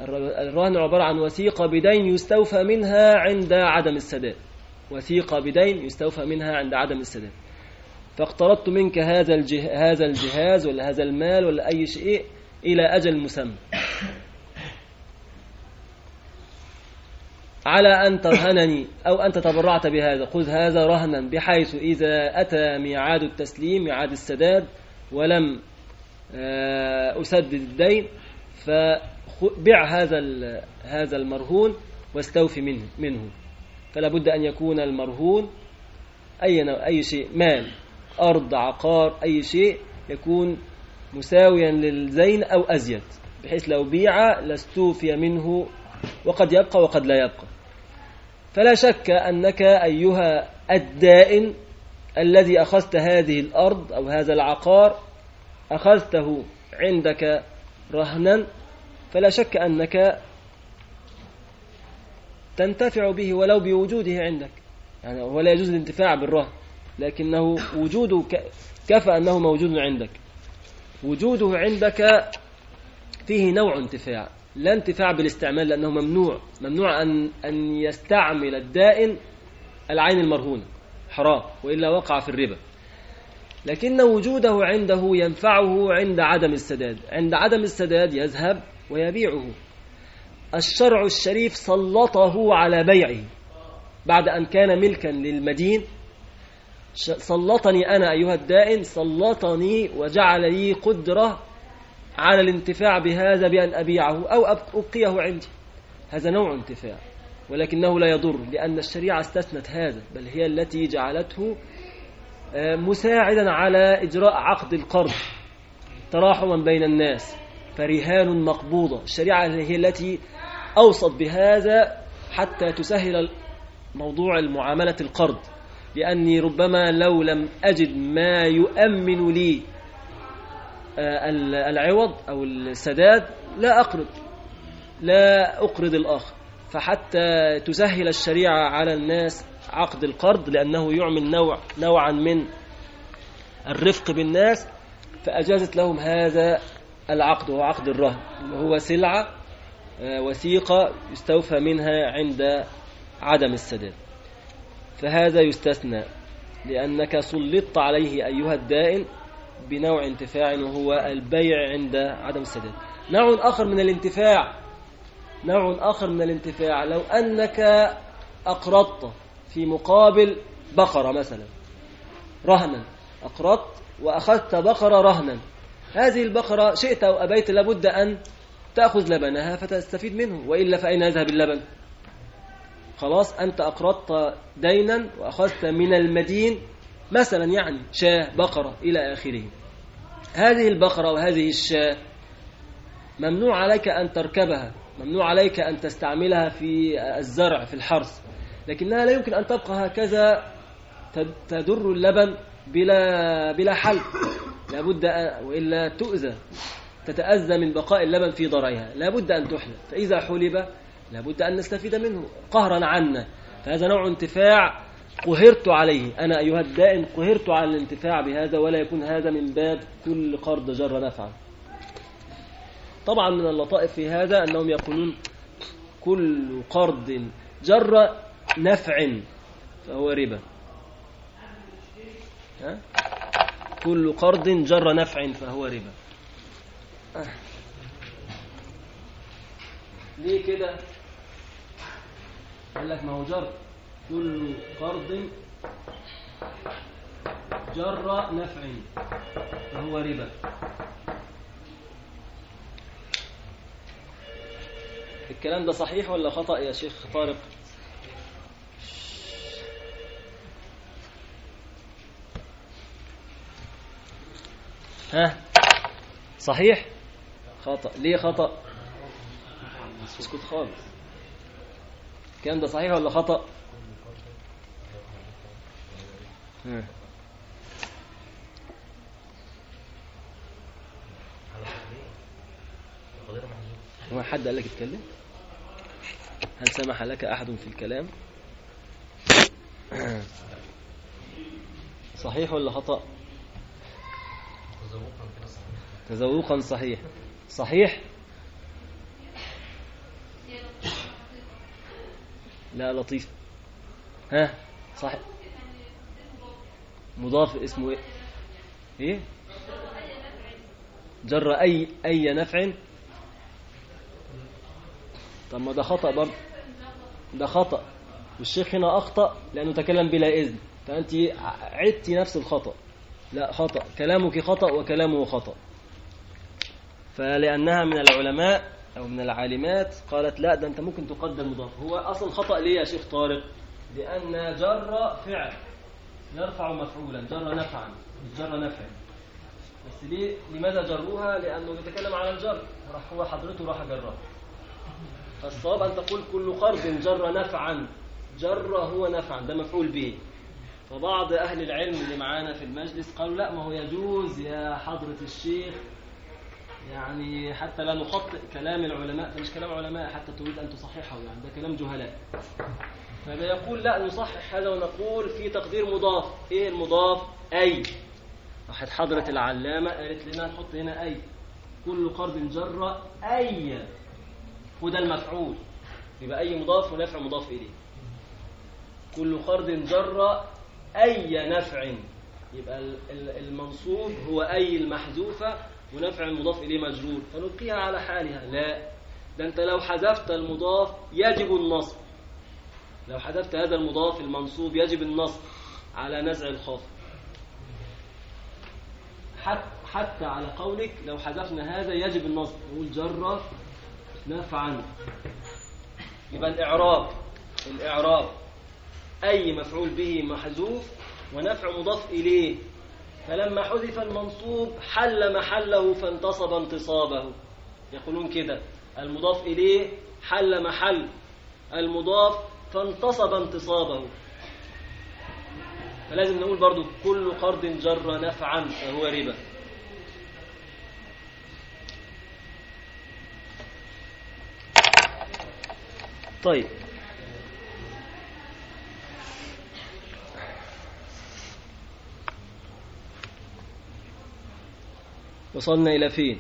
الرهن عبارة عن وثيقة بدين يستوفى منها عند عدم السداد. وثيقة بدين يستوفى منها عند عدم السداد. فاقترضت منك هذا هذا الجهاز ولا هذا المال ولا أي شيء إلى أجل مسمى. على أن ترهنني أو أنت تبرعت بهذا. خذ هذا رهنا بحيث إذا أتى ميعاد التسليم ميعاد السداد ولم أسدد الدين فبع هذا هذا المرهون واستوفي منه منه. فلا بد أن يكون المرهون أي أي شيء مال أرض عقار أي شيء يكون مساويا للزين أو أزيد بحيث لو بيع لاستوفي منه وقد يبقى وقد لا يبقى. فلا شك أنك أيها الدائن الذي أخذت هذه الأرض أو هذا العقار أخذته عندك رهنا فلا شك أنك تنتفع به ولو بوجوده عندك. يعني ولا يجوز الانتفاع بالرهن لكنه وجوده كفى أنه موجود عندك. وجوده عندك فيه نوع انتفاع لا انتفاع بالاستعمال لأنه ممنوع ممنوع أن, أن يستعمل الدائن العين المرهونة حرام وإلا وقع في الربا. لكن وجوده عنده ينفعه عند عدم السداد. عند عدم السداد يذهب ويبيعه. الشرع الشريف سلطه على بيعه. بعد أن كان ملكا للمدين سلطني أنا أيها الدائن سلطني وجعل لي قدرة على الانتفاع بهذا بأن أبيعه أو أبقيه عندي. هذا نوع انتفاع ولكنه لا يضر لأن الشريعة استثنت هذا بل هي التي جعلته مساعدا على إجراء عقد القرض تراحما بين الناس. فرهان مقبوضة. الشريعة هي التي أوصت بهذا حتى تسهل موضوع المعاملة القرض. لأني ربما لو لم أجد ما يؤمن لي العوض أو السداد لا أقرض. لا أقرض الآخر. فحتى تسهل الشريعة على الناس عقد القرض لأنه يعمل نوع نوعا من الرفق بالناس فأجازت لهم هذا العقد وهو عقد الرهن. هو سلعة آه، وثيقة يستوفى منها عند عدم السداد. فهذا يستثنى لأنك سلطت عليه أيها الدائن بنوع انتفاع وهو البيع عند عدم السداد. نوع آخر من الانتفاع نوع آخر من الانتفاع لو أنك أقرضت في مقابل بقرة مثلا رهنا أقرضت وأخذت بقرة رهنا هذه البقرة شئت أو أبيت لابد أن تأخذ لبنها فتستفيد منه وإلا فأين يذهب اللبن خلاص أنت أقرضت دينا وأخذت من المدين مثلا يعني شاة بقرة إلى آخره. هذه البقرة وهذه الشاة ممنوع عليك أن تركبها ممنوع عليك أن تستعملها في الزرع في الحرث. لكنها لا يمكن أن تبقى هكذا تد- تدر اللبن بلا بلا حل. لابد وإلا تؤذى تتأذى من بقاء اللبن في ضرعها لابد أن تحلب فإذا حلب لابد أن نستفيد منه. قهرا عنا. فهذا نوع انتفاع قهرت عليه. أنا أيها الدائن قهرت على الانتفاع بهذا ولا يكون هذا من باب كل قرض جر نفعا طبعا من اللطائف في هذا أنهم يقولون كل قرض جر نفع فهو ربا. ها؟ كل قرض جر نفع فهو ربا. ليه كده؟ قال لك ما هو جر. كل قرض جر نفع فهو ربا. الكلام ده صحيح ولا خطأ يا شيخ طارق؟ ها؟ صحيح؟ خطأ. ليه خطأ؟ اسكت خالص. الكلام ده صحيح ولا خطأ. هو حد قال لك اتكلم هل سمح لك أحد في الكلام؟ صحيح ولا خطأ؟ تذوقا صحيح. صحيح؟ لا لطيف. ها؟ صح. مضاف اسمه إيه؟ إيه؟ جر أي أي نفع؟ طب ما ده خطأ برضه. ده خطأ. والشيخ هنا أخطأ لأنه تكلم بلا إذن. فأنت عدتي نفس الخطأ. لا خطأ. كلامك خطأ وكلامه خطأ. فلأنها من العلماء أو من العالمات قالت لا ده أنت ممكن تقدم مضاف. هو أصل خطأ ليه يا شيخ طارق؟ لأن جر فعل. يرفع مفعولا. جر نفعا. مش جر نفع بس ليه؟ لماذا جروها؟ لأنه بيتكلم على الجر. راح هو حضرته راح جرها. فالصواب أن تقول كل قرض جر نفعا. جر هو نفعا. ده مفعول به. فبعض أهل العلم اللي معانا في المجلس قالوا لا ما هو يجوز يا حضرة الشيخ. يعني حتى لا نخطئ كلام العلماء ده مش كلام علماء حتى تريد أن تصححه يعني ده كلام جهلاء. فبيقول لا نصحح هذا ونقول في تقدير مضاف. إيه المضاف؟ أي. راحت حضرة العلامة قالت لنا نحط هنا أي. كل قرض جر أي. وده المفعول. يبقى أي مضاف ونفع مضاف إليه. كل قرض جر أي نفع؟ يبقى ال- ال- المنصوب هو أي المحذوفة ونفع المضاف إليه مجرور. فنبقيها على حالها. لا. ده أنت لو حذفت المضاف يجب النصب. لو حذفت هذا المضاف المنصوب يجب النصب على نزع الخافض حت- حتى على قولك لو حذفنا هذا يجب النصب. نقول جر نفعا. يبقى الإعراب. الإعراب. أي مفعول به محذوف ونفع مضاف إليه. فلما حذف المنصوب حل محله فانتصب انتصابه. يقولون كده. المضاف إليه حل محل. المضاف فانتصب انتصابه. فلازم نقول برضو كل قرض جر نفعا فهو ربا. طيب. وصلنا إلى فين؟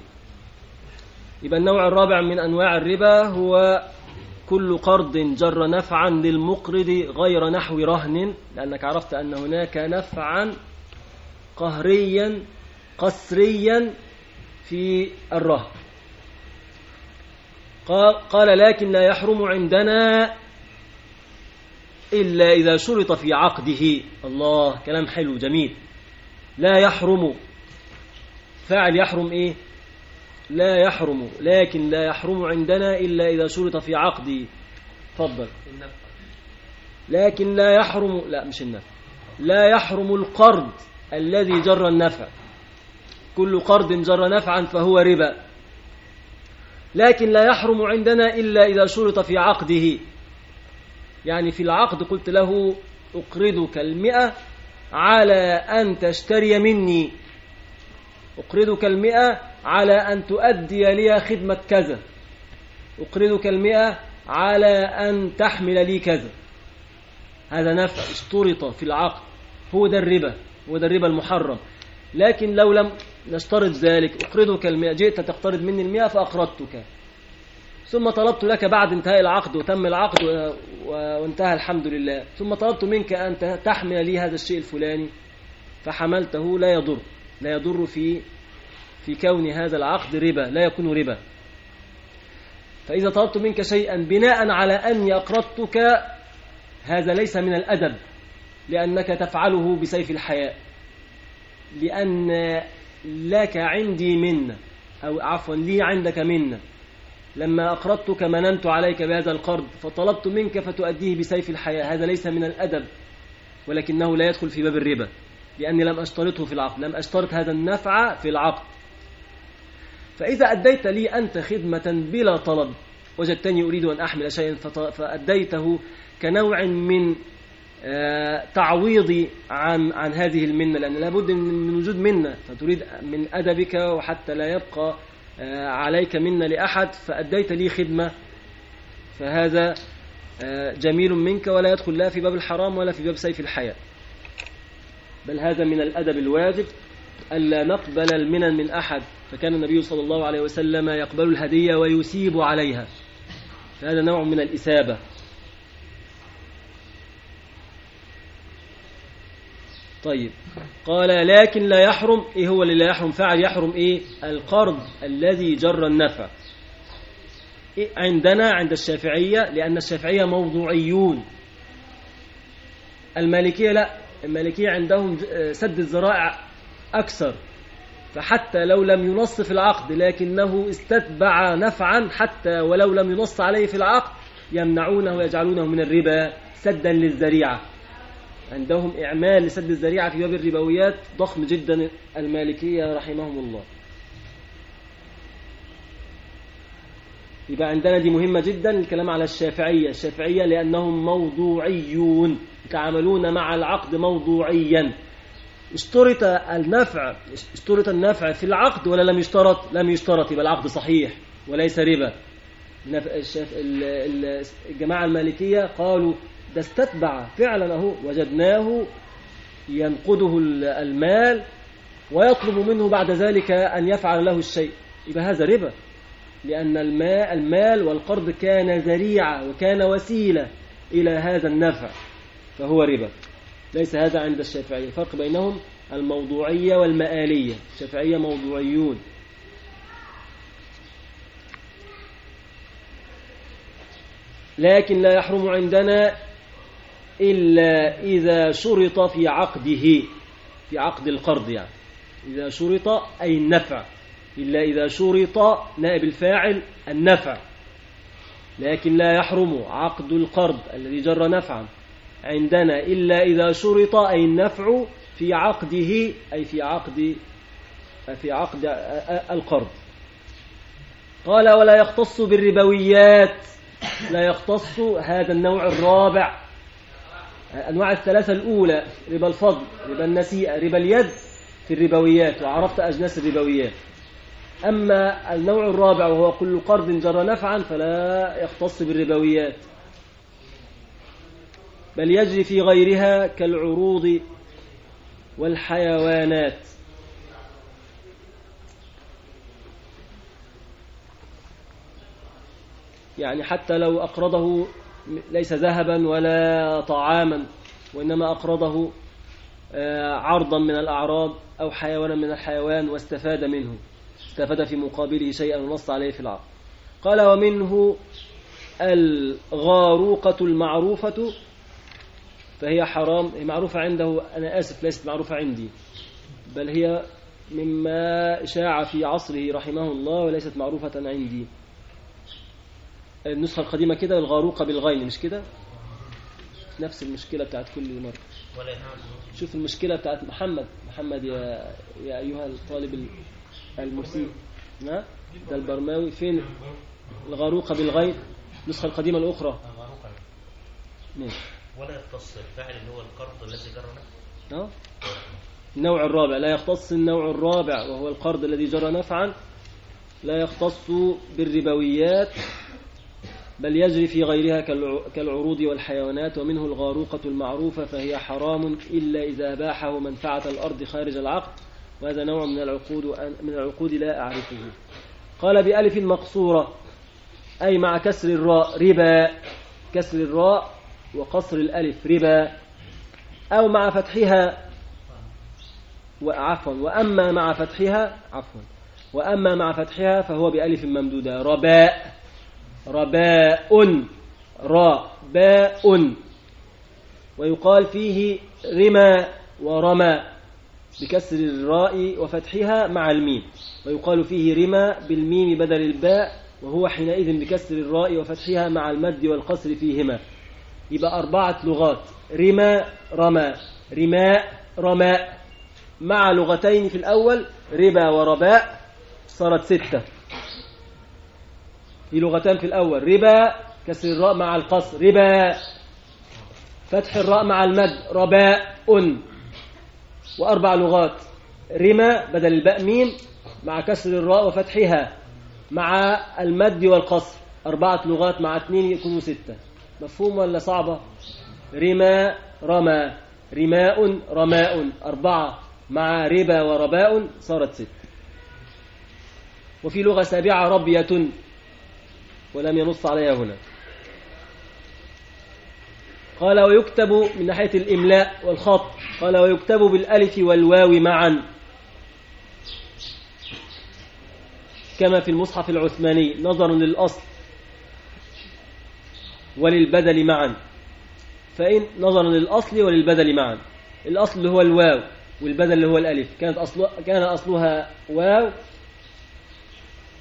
يبقى النوع الرابع من أنواع الربا هو كل قرض جر نفعا للمقرض غير نحو رهن لأنك عرفت أن هناك نفعا قهريا قسريا في الرهن. قال, لكن لا يحرم عندنا إلا إذا شرط في عقده. الله كلام حلو جميل. لا يحرم فاعل يحرم إيه؟ لا يحرم لكن لا يحرم عندنا إلا إذا شرط في عقده تفضل. لكن لا يحرم لا مش النفع. لا يحرم القرض الذي جر النفع. كل قرض جر نفعا فهو ربا. لكن لا يحرم عندنا إلا إذا شرط في عقده. يعني في العقد قلت له أقرضك المئة على أن تشتري مني. أقرضك المئة على أن تؤدي لي خدمة كذا. أقرضك المئة على أن تحمل لي كذا. هذا نفع اشترط في العقد. هو ده الربا. هو ده الربا المحرم. لكن لو لم نشترط ذلك أقرضك المئة جئت تقترض مني المئة فأقرضتك. ثم طلبت لك بعد انتهاء العقد وتم العقد وانتهى الحمد لله. ثم طلبت منك أن تحمل لي هذا الشيء الفلاني فحملته لا يضر. لا يضر في في كون هذا العقد ربا لا يكون ربا. فإذا طلبت منك شيئا بناء على أني أقرضتك هذا ليس من الأدب لأنك تفعله بسيف الحياء. لأن لك عندي منة أو عفوا لي عندك منة لما أقرضتك مننت عليك بهذا القرض فطلبت منك فتؤديه بسيف الحياة هذا ليس من الأدب ولكنه لا يدخل في باب الربا. لأني لم أشترطه في العقد لم أشترط هذا النفع في العقد. فإذا أديت لي أنت خدمة بلا طلب وجدتني أريد أن أحمل شيئا فأديته كنوع من آه، تعويضي عن عن هذه المنة لأن لابد من وجود منة. فتريد من أدبك وحتى لا يبقى آه، عليك منة لأحد فأديت لي خدمة. فهذا آه، جميل منك ولا يدخل لا في باب الحرام ولا في باب سيف الحياة. بل هذا من الأدب الواجب ألا نقبل المنن من أحد فكان النبي صلى الله عليه وسلم يقبل الهدية ويسيب عليها. هذا نوع من الإسابة. طيب. قال لكن لا يحرم إيه هو اللي لا يحرم؟ فعل يحرم إيه؟ القرض الذي جر النفع. إيه عندنا عند الشافعية لأن الشافعية موضوعيون. المالكية لا. المالكية عندهم ج- سد الذرائع أكثر. فحتى لو لم ينص في العقد لكنه استتبع نفعا حتى ولو لم ينص عليه في العقد يمنعونه ويجعلونه من الربا سدا للذريعة. عندهم إعمال لسد الذريعة في باب الربويات ضخم جدا المالكية رحمهم الله. يبقى عندنا دي مهمة جدا الكلام على الشافعية. الشافعية لأنهم موضوعيون يتعاملون مع العقد موضوعيا. اشترط النفع اشترط النفع في العقد ولا لم يشترط؟ لم يشترط يبقى العقد صحيح وليس ربا. الجماعة المالكية قالوا ده استتبع فعلا أهو وجدناه ينقده ال- المال ويطلب منه بعد ذلك أن يفعل له الشيء. يبقى هذا ربا. لأن المال والقرض كان ذريعة وكان وسيلة إلى هذا النفع فهو ربا. ليس هذا عند الشافعية. الفرق بينهم الموضوعية والمآلية. الشافعية موضوعيون. لكن لا يحرم عندنا إلا إذا شرط في عقده في عقد القرض يعني. إذا شرط أي النفع إلا إذا شرط نائب الفاعل النفع. لكن لا يحرم عقد القرض الذي جر نفعا. عندنا إلا إذا شرط أي النفع في عقده أي في عقد في عقد القرض. قال ولا يختص بالربويات. لا يختص هذا النوع الرابع. أنواع الثلاثة الأولى ربا الفضل ربا النسيئة ربا اليد في الربويات. وعرفت أجناس الربويات. أما النوع الرابع وهو كل قرض جر نفعا فلا يختص بالربويات بل يجري في غيرها كالعروض والحيوانات. يعني حتى لو أقرضه ليس ذهبا ولا طعاما وإنما أقرضه آه، عرضا من الأعراض أو حيوانا من الحيوان واستفاد منه. استفاد في مقابله شيئا ونص عليه في العقد قال ومنه الغاروقة المعروفة فهي حرام هي معروفة عنده أنا آسف ليست معروفة عندي بل هي مما شاع في عصره رحمه الله وليست معروفة عندي. النسخة القديمة كده الغاروقة بالغين مش كده؟ نفس المشكلة بتاعت كل مرة. شوف المشكلة بتاعت محمد. محمد يا, يا أيها الطالب ال- المسيء. ده البرماوي. فين؟ الغاروقة بالغين النسخة القديمة الأخرى. ماشي. ولا يختص الفاعل اللي هو القرض الذي جرى نفسه ها؟ النوع الرابع. لا يختص النوع الرابع وهو القرض الذي جرى نفعا. لا يختص بالربويات بل يجري في غيرها كالع- كالعروض والحيوانات ومنه الغاروقة المعروفة فهي حرام إلا إذا باحه منفعة الأرض خارج العقد. وهذا نوع من العقود من العقود لا أعرفه. قال بألف مقصورة أي مع كسر الراء ربا كسر الراء وقصر الألف ربا أو مع فتحها وعفوا وأما مع فتحها عفوا وأما مع فتحها فهو بألف ممدودة رباء رباء رباء. ويقال فيه رمى ورمى. بكسر الراء وفتحها مع الميم. ويقال فيه رمى بالميم بدل الباء وهو حينئذ بكسر الراء وفتحها مع المد والقصر فيهما. يبقى أربعة لغات. رمى رمى. رماء رماء. مع لغتين في الأول ربا ورباء. صارت ستة. في لغتان في الأول ربا كسر الراء مع القصر ربا. فتح الراء مع المد رباء. وأربع لغات. رمى بدل الباء ميم مع كسر الراء وفتحها مع المد والقصر. أربعة لغات مع اثنين يكونوا ستة. مفهوم ولا صعبة؟ رمى رمى. رماء رماء. أربعة مع ربا ورباء صارت ست. وفي لغة سابعة ربية ولم ينص عليها هنا. قال ويكتب من ناحية الإملاء والخط قال ويكتب بالألف والواو معا. كما في المصحف العثماني. نظرا للأصل وللبدل معا. فإن نظرا للأصل وللبدل معا. الأصل اللي هو الواو والبدل اللي هو الألف. كانت أصل كان أصلها واو.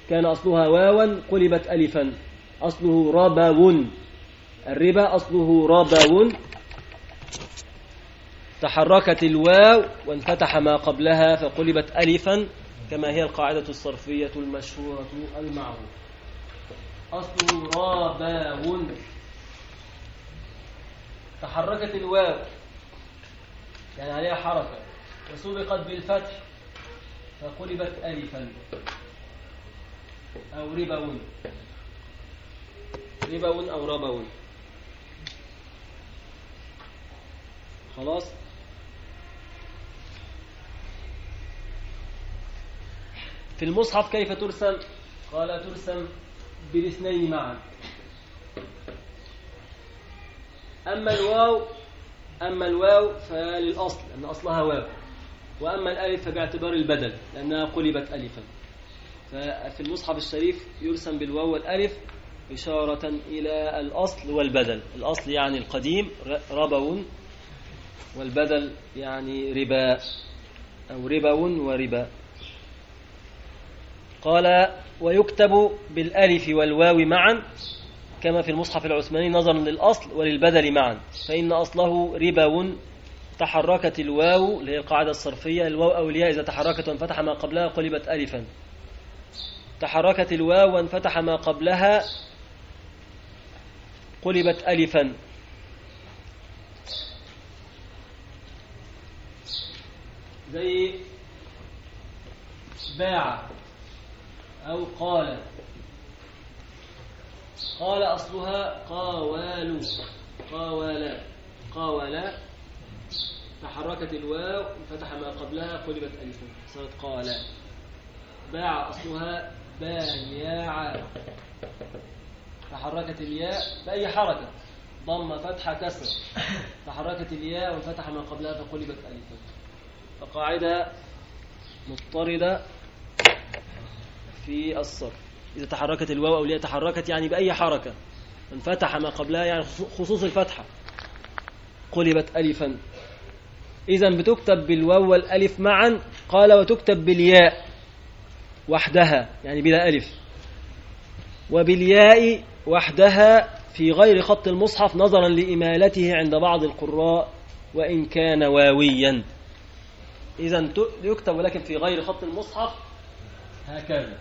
كان أصلها واوا قلبت ألفا. أصله ربو الربا أصله ربو تحركت الواو وانفتح ما قبلها فقلبت ألفا كما هي القاعدة الصرفية المشهورة المعروفة. أصله ربو تحركت الواو يعني عليها حركة وسبقت بالفتح فقلبت ألفا. أو ربو ربو أو ربو خلاص؟ في المصحف كيف ترسم قال ترسم بالاثنين معا. أما الواو أما الواو فللأصل لأن أصلها واو. وأما الألف فباعتبار البدل لأنها قلبت ألفا. ففي المصحف الشريف يرسم بالواو والألف إشارة إلى الأصل والبدل. الأصل يعني القديم ربو والبدل يعني ربا أو ربو وربا. قال ويكتب بالألف والواو معا كما في المصحف العثماني نظرا للأصل وللبدل معا. فإن أصله ربو تحركت الواو اللي هي القاعدة الصرفية الواو أو الياء إذا تحركت وانفتح ما قبلها قلبت ألفا. تحركت الواو وانفتح ما قبلها قلبت ألفا. زي باع أو قال. قال أصلها قاوال قاولا قاولا تحركت الواو انفتح ما قبلها قلبت ألفا صارت قال باع أصلها باياع تحركت الياء بأي حركة؟ ضم فتحة كسر. تحركت الياء وانفتح ما قبلها فقلبت ألفا فقاعدة مضطردة في الصرف. إذا تحركت الواو أو تحركت يعني بأي حركة. انفتح ما قبلها يعني خصوص الفتحة. قلبت ألفا. إذا بتكتب بالواو والألف معا. قال وتكتب بالياء وحدها يعني بلا ألف. وبالياء وحدها في غير خط المصحف نظرا لإمالته عند بعض القراء وإن كان واويا. إذا يكتب ولكن في غير خط المصحف. هكذا.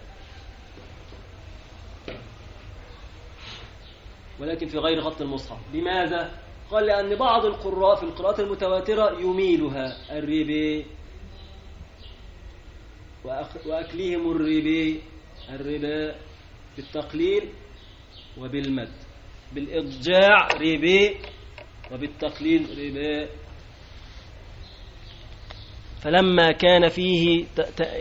ولكن في غير خط المصحف. لماذا؟ قال لأن بعض القراء في القراءات المتواترة يميلها الربي وأكلهم الربي الربا بالتقليل وبالمد. بالإضجاع ربي وبالتقليل ربا فلما كان فيه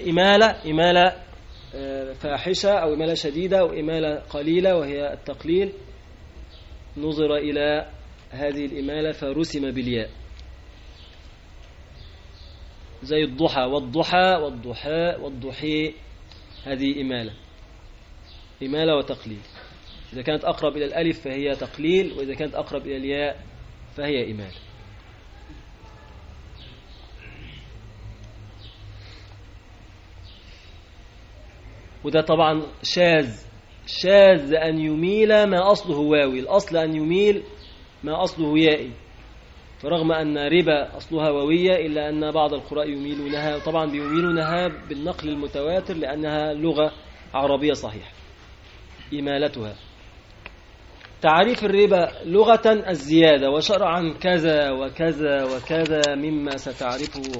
إمالة إمالة آه، فاحشة أو إمالة شديدة أو إمالة قليلة وهي التقليل نظر إلى هذه الإمالة فرسم بالياء. زي الضحى والضحى والضحاء والضحي هذه إمالة. إمالة وتقليل. إذا كانت أقرب إلى الألف فهي تقليل وإذا كانت أقرب إلى الياء فهي إمالة. وده طبعا شاذ شاذ أن يميل ما أصله واوي الأصل أن يميل ما أصله يائي. فرغم أن ربا أصلها واوية إلا أن بعض القراء يميلونها طبعا بيميلونها بالنقل المتواتر لأنها لغة عربية صحيحة. إمالتها تعريف الربا لغة الزيادة وشرعا كذا وكذا وكذا مما ستعرفه